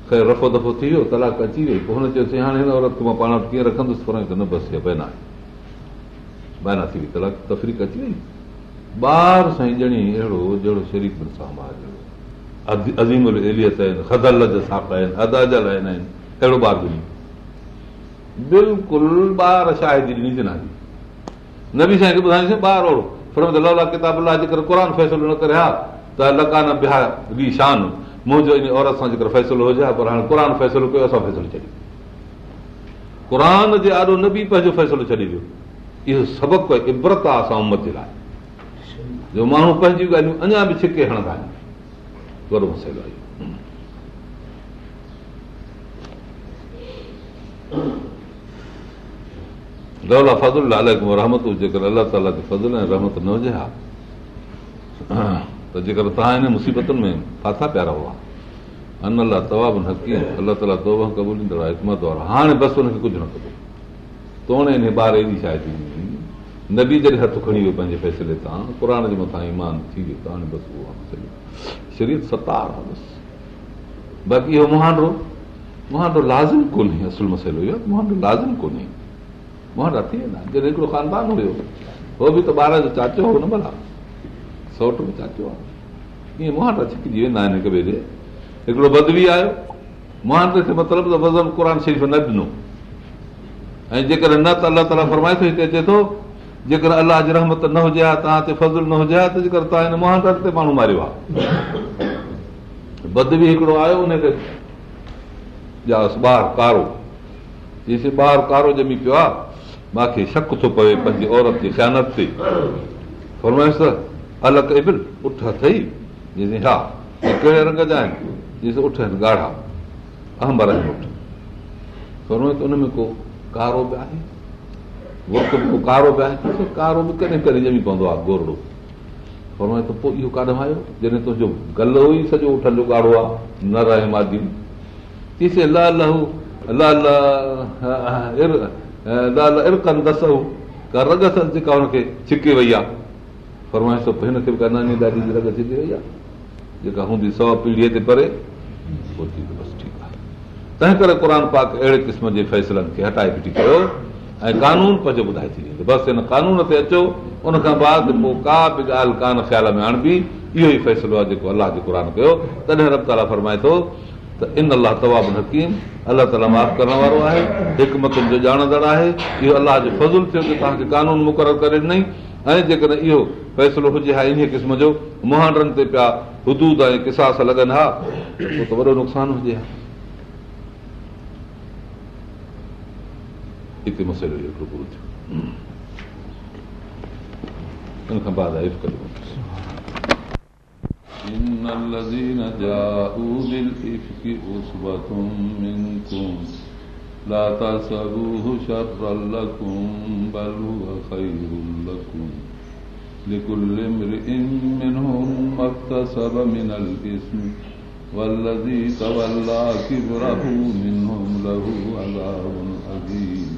خير رفو دفعو ٿي ويو تلاڪ اچي وئي پوءِ هن چيوسين هاڻي هن عورت مان پاڻ وٽ ڪيئن رکندس؟ پر نه بس بهنا آهي. بهنا ٿي وئي تلاڪ تفريڪ اچي وئي. ٻار سائين ڄڻي اهڙو جهڙو شريف سام آهي عظيم ايليت آهن کدل صاف آهن اداجل آهن اهڙو ٻار ڏني بلڪل ٻار شاهدي ڏني جنا جي نه به سائين کي ٻڌائيندس ٻار اوڙو فيصلو نه ڪري ها ته لڪا نه بها ٻي شان منهنجو ان عورت سان جيڪر فيصلو هجي ها پر هاڻي قر فيصلو ڪيو اسان فيصلو ڇڏيو قر جي آڏو نه به پنهنجو فيصلو ڇڏي ويو اهو سبق ابرت آهي اسان امت جي لاءِ جو ماڻهو پنهنجيون ڳالهيون اڃا به ڇڪي هڻندا آهن وڏو مسئلو آهي فضل رحمت جيڪر الله تالا جي فضل ۽ رحمت نه هجي ها ته جيڪر توهان هن مصيبتن ۾ ڦاٿا پيا رهو ان توبا قبول ايندڙ آهي حڪمت وارو هاڻي بس هن کي ڪجهه نه ڪبو توڻي هن ٻار ايڏي شايد نه به جڏهن هٿ کڻي ويو پنهنجي فيصلي تان قر جي مٿان ايمان ٿي ويو ته هاڻي بس اهو شرير ستار آهي بس باقي اهو مهانڊو مهانڊو لازم ڪونهي مسئلو اهو مهانڊو لازم ڪونهي مهانڊا ٿي ويندا جڏهن هڪڙو خاندان هيو اهو به ته ٻار جو چاچو هو نه ڀلا سؤٽ ۾ چاچو آهي ائين مهانڊا ڇڪجي ويندا آهن هڪ ٻئي جي هڪڙو بدوي آيو مهانڊي کي مطلب ته وزن قر شريف نه ڏنو ۽ جيڪڏهن نه ته الله تالا فرمائي ٿو هتي اچي ٿو جيڪر الله جي رحمت نه هجي ها توهان تي فضل نه هجي ها ته جيڪر توهان هن مهانڊ تي ماڻهو ماريو آهي بدوي هڪڙو آيو ان کي ٻار ڪارو جيسين ٻار ڪارو ڄمي پيو آهي مون کي شڪ ٿو پوي پنهنجي عورت جي خيانت تي فرمائس ته الڳ ابل اٺ اٿئي جيسين ها ڪهڙي رنگ جا آهن جيسين اٺ آهن ڳاڙها اهمبر آهن اٺ فرمائس ته ان ۾ ڪو ڪارو به آهي وقت به ڪو ڪارو به آهي ڪارو به ڪڏهن ڪڏهن ڄمي پوندو آهي گورڙو فرمائي ته پوءِ اهو ڪاڏو آيو جڏهن تنهنجو گل هئي سڄو اٺل جو ڳاڙهو آهي نه رهي مادي چئيس ارڪن دسو ڪا رگ اٿس جيڪا هن کي ڇڪي وئي آهي فرمائش ته هن کي به ڪا ناني سؤ پيڙهيءَ تي پري تنهن ڪري قر پاڪ اهڙي قسم جي فيصلن کي هٽائي ڦٽي ڪيو ۽ قانون پنهنجو ٻڌائي ٿي بس هن قانون تي اچو ان کان بعد پوءِ ڪا به ڳالهه ڪانه خيال ۾ آڻبي اهو ئي فيصلو آهي جيڪو الله جي قر ڪيو تڏهن رب تالا فرمائي ٿو ته ان الله تواب حڪيم الله تالا معاف ڪرڻ وارو آهي هڪ متن جو ڄاڻندڙ آهي. اهو الله جو فضل ٿيو جو توهان کي قانون مقرر ڪري ڏنئي ۽ جيڪڏهن اهو فيصلو هجي ها ان قسم جو مهانڊن تي پيا حدود ۽ ڪساس لڳن ها ته وڏو نقصان هجي ها. هتي مسئلو هڪڙو پورو ٿيو. هن کان بعد إن الذين جاءوا بالإفك أصبة منكم لا تحسبوه شرا لكم بل هو خير لكم. لكل امرئ منهم ما اكتسب من الإثم والذي تولى كبره منهم له عذاب أليم.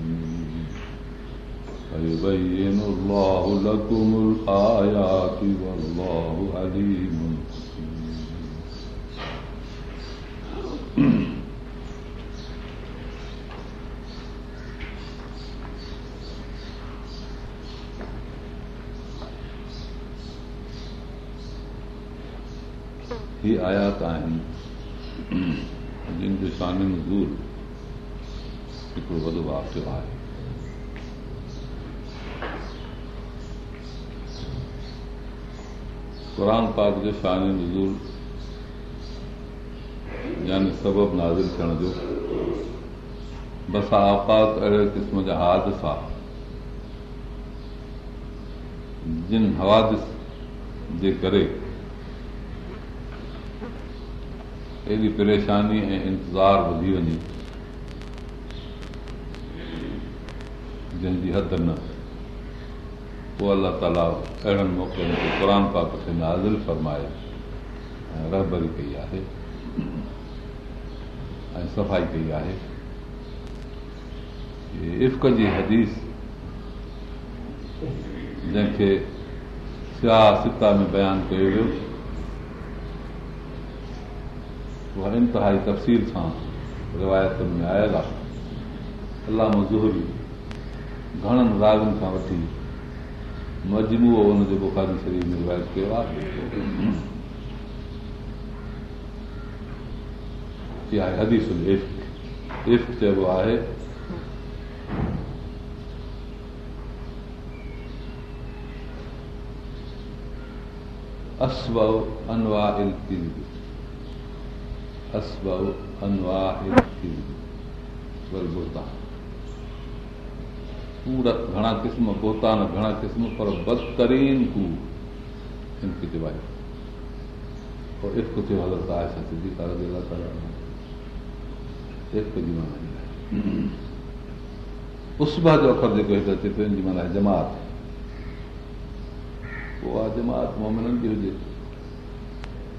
فيبين الله لكم الآيات والله عليم ही आयात आहिनि जिन जो शान नज़ूर हिकिड़ो वॾो वाक़ियो आहे قر پاڪ جو شان نزور يعني سبب نازل ٿيڻ جو بسا آفات اهڙي قسم جا حادثا جن حوادث جي ڪري ايڏي پريشاني ۽ انتظار وڌي وڃي جنهن جي حد نه پوءِ الله تالا اهڙن موقعن تي قر پاڪ کي نازل فرمائي. ۽ رهبري ڪئي آهي. ۽ صفائي ڪئي آهي. افق جي حديث جنهن کي سياهه ستا ۾ بيان ڪيو ويو اها انتهائي تفصيل سان روايتن ۾ آيل آهي. الله زهري گهڻن راگن کان وٺي مجموعو هن جو بکاري شرير ۾ روايت ڪيو آهي افڪ چئبو آهي ال گهڻا قسم پر بدترين ڪوڙ هن کي چئبو پوءِ اف ٿيو حضرت آهي ڇا سڌي ڪار جي لاءِ اف جي معنيٰ اسبا جو اکر جيڪو جماعت. اها جماعت مومنن جي هجي.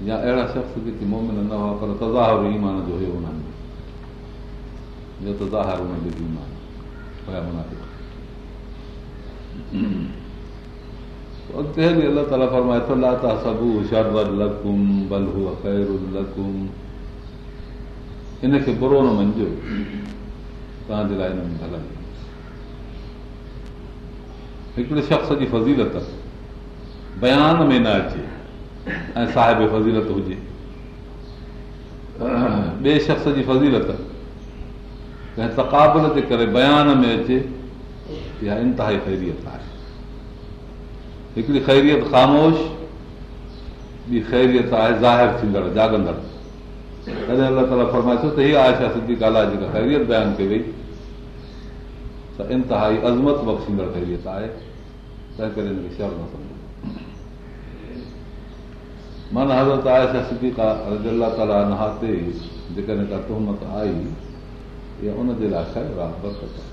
يا اهڙا شخص جيڪي مومن نه هئا پر تزاهر ايمان جو جو ايمان مڃجو توهان جي لاءِ هڪڙي شخص جي فضيلت بيان ۾ نه اچي ۽ صاحب فضيلت هجي ٻئي شخص جي فضيلت ڪنهن تقابل جي ڪري بيان ۾ اچي اها انتهائي خيريت آهي هڪڙي خيريت خاموش ٻي خيريت آهي ظاهر ٿيندڙ جاڳندڙ تڏهن الله تالا فرمائي ٿو ته هيءَ آشا سڌي ڳالهه آهي جيڪا خيريت بيان ڪئي وئي ته انتهائي عظمت بخشيندڙ خيريت آهي تنهن ڪري هن کي شر نه سمجهو من حضرت آيشا سڌي ڪا رزي الا تالا نها تي جيڪڏهن ڪا تهمت آئي اها ان جي لاءِ خير آهي برڪت آهي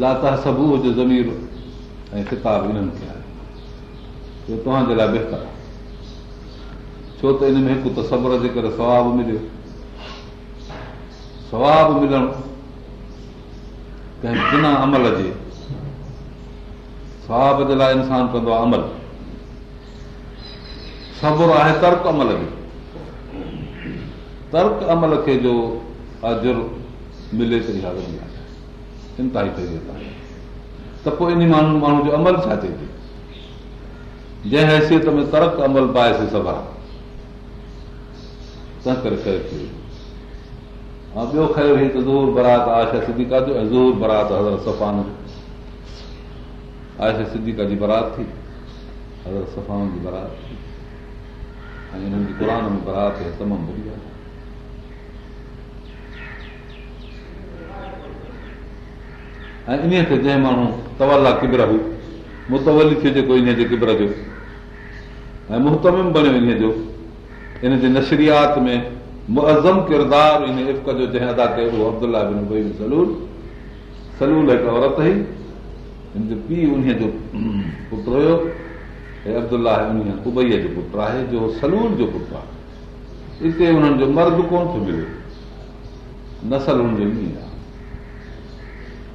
لاتا سبو جو ضمير ۽ ڪتاب انهن کي آهي جو توهان جي لاءِ بهتر آهي ڇو ته ان ۾ هڪ ته صبر جي ڪري ثواب مليو ثواب ملڻ ڪنهن بنا عمل جي ثواب جي لاءِ انسان ڪندو آهي عمل صبر آهي ترڪ عمل به ترڪ عمل کي جو اجر ملي ته اها وڏي آهي چنتا ئي ڪئي آهي ته پوءِ ان ماڻهو جو عمل ڇا ٿئي ٿي جنهن حيثيت ۾ ترڪ عمل پائي سي سڀ تنهن ڪري خير ٿي ۽ ٻيو خير هي ته زور برات آشا سڌي ڪاجو ۽ زور برات حضرت سفان آيشا سديڪا جي برات ٿي حضرت سفان جي برات ٿي ۽ هنن جي قر ۾ برات تمام بڙهيا ۽ ان تي جنهن ماڻهو تولا ڪبر هو. متولي ٿيو جيڪو ان جي ڪبر جو ۽ مهتمم بڻيو ان جو ان جي نشريات ۾ مئزم ڪردار ان اف جو جنهن ادا ڪيو اهو ابدلا بن سلول. سلول هڪ عورت هئي هن جو پيءُ ان جو پٽ هيو ۽ ان ابئيءَ جو پٽ آهي جو سلول جو پٽ آهي هتي هنن جو مرد ڪونه ٿو ملي. نسل هن جو ائين آهي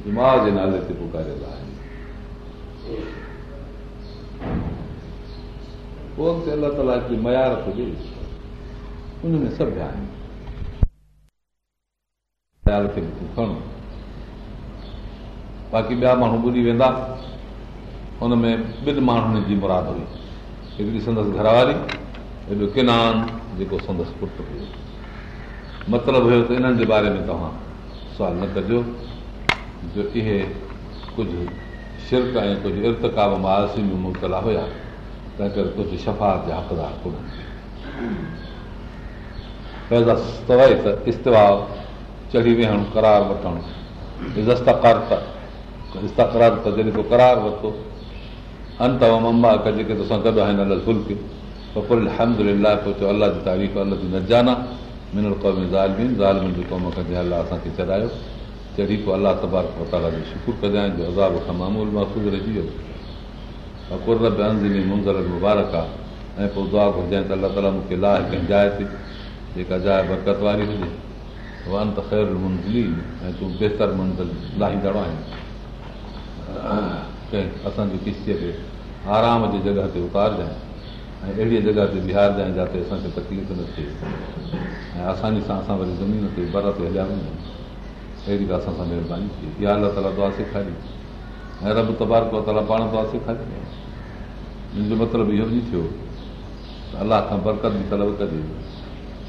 دماغ جي نالي تي پڪاريل آهي پوءِ تي الله تالا هڪڙي معيار ڏئي ان ۾ سڀ آهن کڻو باقي ٻيا ماڻهو ٻڌي ويندا هن ۾ ٻن ماڻهن جي مراد هئي هڪڙي سندس گهرواري ٻيو ڪنان جيڪو سندس پٽ هيو مطلب هيو ته انهن جي باري ۾ توهان سوال نه ڪجو جو اهي ڪجهه شرڪ ۽ ڪجهه ارتڪاب ماسي ۾ مبتلا هئا تنهن ڪري ڪجهه شفات جا حقدار پيدا توئي ته چڙهي ويهڻ ڪرار وٺڻ. ته استقرار ته جڏهن ڪو ڪرار ورتو انت جيڪي تو سان گڏ آهن ال فلڪ پپل حمد لاءِ پوءِ چيو الله جي تعريف الله جي نه جانا منل قومي زالمين ظالمن جو ڪم ڪندي الله اسان کي چڙهايو چڙهي پوءِ الله تبارڪ وتالا جو شڪر ڪجانءِ جو عذاب کان مامول محفوظ رهجي ويو ڪر به انزني منظر مبارڪ آهي ۽ پوءِ دعا گهرجانئ ته الله تالا مون کي لاهي ڪنهن جاءِ تي جيڪا جاءِ برڪت واري هجي ون ته خير منزلي ۽ تون بهتر منزل لاهيندڙ آهين ڪنهن اسان جي ڪشتيءَ کي آرام جي جڳهه تي اتارجانئ ۽ اهڙيءَ جڳهه تي بيهارجانئ جتي اسان کي تڪليف نه ٿئي ۽ آساني سان اسان وري زمين تي بر تي هليا وڃون اهڙي ته اسان سان مهرباني ٿي اها الله تالا دعا سيکاري. ۽ رب تبارڪ تالا پاڻ دعا سيکاري منهنجو مطلب اهو به ٿيو ته الله کان برڪت به طلب ڪجي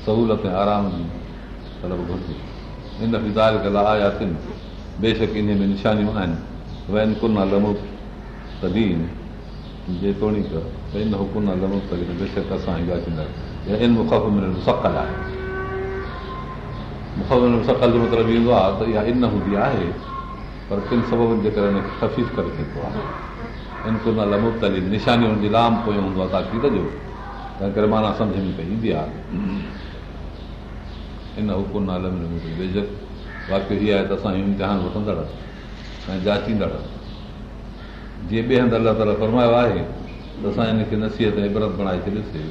سهوليت ۽ آرام جي طلب گهرجي. ان به دال ڪلا آيا بيشڪ ان ۾ نشانيون آهن. وين ڪن لمو تڏين جيتوڻيڪ ان ڪن لمو تڏين بيشڪ اسان اها ٿيندا ان مخف ۾ مسقل آهي مخف ۾ مسقل جو مطلب ايندو آهي ته اها ان هوندي آهي. پر ڪن سببن جي ڪري هن کي خفيف ڪري سگهندو آهي. ان ڪن لمو تلي نشاني هن جي لام پوءِ هوندو آهي تاقيد جو. تنهن ڪري معنيٰ سمجهه ۾ پئي ايندي آهي. ان هڪن بيجڪ واڪيو اها آهي ته اسان امتحان وٺندڙ ۽ جاچيندڙ جيئن ٻئي هنڌ الله تالا فرمايو آهي ته اسان هن کي نصيحت ۽ ابرت بڻائي ڇڏيوسين.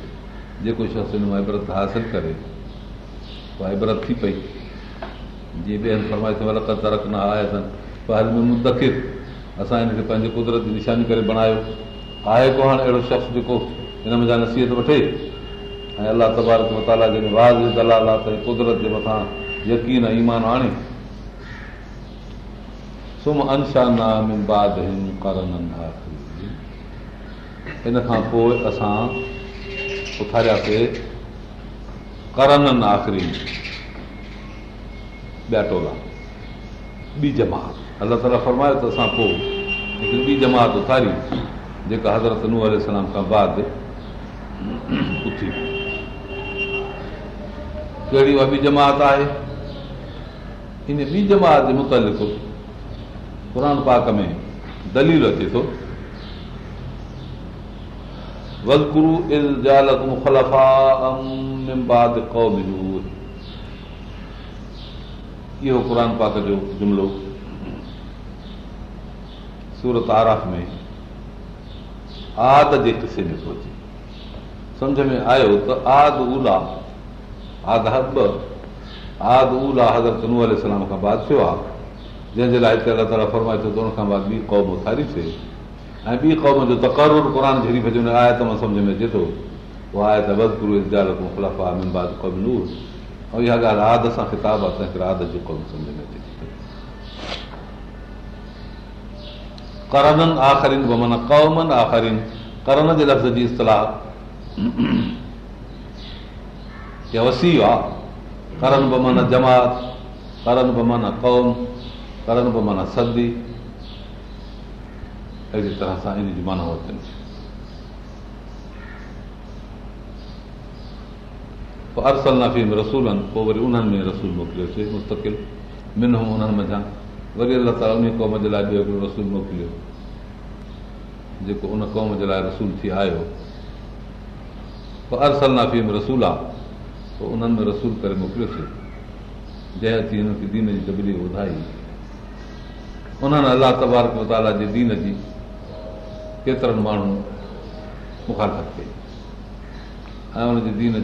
جيڪو شخص هن مان ابرت حاصل ڪري اها ابرت ٿي پئي جيئن ٻئي هنڌ فرمائي ٿو الڳ ترڪ نه آهي ته هل ۾ مدڪر اسان هن کي پنهنجي قدرت جي نشاني ڪري بڻايو. آهي ڪو هاڻي اهڙو شخص جيڪو هن نصيحت وٺي؟ ۽ الله واز دلال آهي ته قدرت جي مٿان يقين ايمان آڻي. ان کان پوءِ اسان اٿارياسين ٻيا ٽولا ٻي جماعت الله تالا فرمايو ته اسان پوءِ هڪڙي ٻي جماعت اٿاري جيڪا حضرت ننهن سلام کان بعد اٿي ڪهڙي اها ٻي جماعت آهي ان ٻي جماعت جي متالق قر پاڪ ۾ دليل اچي ٿو اهو قر پاڪ جو جملو. سورت آراف ۾ آد جي ڪسي ۾ ٿو اچي سمجهه ۾ آيو ته آد الا آد هب آد الا حضرت ننهن سلام کان بعد ٿيو آهي جنهن جي لاءِ هتي الله تالا فرمائي ٿو ته ان کان بعد ٻي قوم اٿاريسين. ۽ ٻي قوم جو تقر قر شريف جو آهي ته مان سمجهه ۾ اچي ٿو. اها آهي ته بدپر خلاف آهي قوم نور ۽ اها ڳالهه آد سان خطاب آهي تنهن ڪري آد جو قوم سمجهه ۾ اچي ڪرنن آخرين به معنيٰ قومن آخرين ڪرن جي لفظ جي اصطلاح اها وسي آهي ڪرن به معنيٰ جماعت ڪرن به معنيٰ قوم ڪرن به معنيٰ صدي اهڙي طرح سان ان جي معنيٰ ورتن پوءِ ارسل نفي ۾ رسولن پوءِ وري انهن ۾ رسول موڪليوسين مستڪل من انهن مٿان وري الله تالا ان قوم جي لاءِ ٻيو هڪڙو رسول موڪليو جيڪو ان قوم جي لاءِ رسول ٿي آيو پوءِ ارسل نافي ۾ رسول آهي پوءِ انهن ۾ رسول ڪري موڪليوسين جنهن اچي هن کي دين جي طبلي ٻڌائي انهن الله تبارڪ متالا جي دين جي ڪيترن ماڻهن مکالفت ڪئي ۽ ان جي دين جي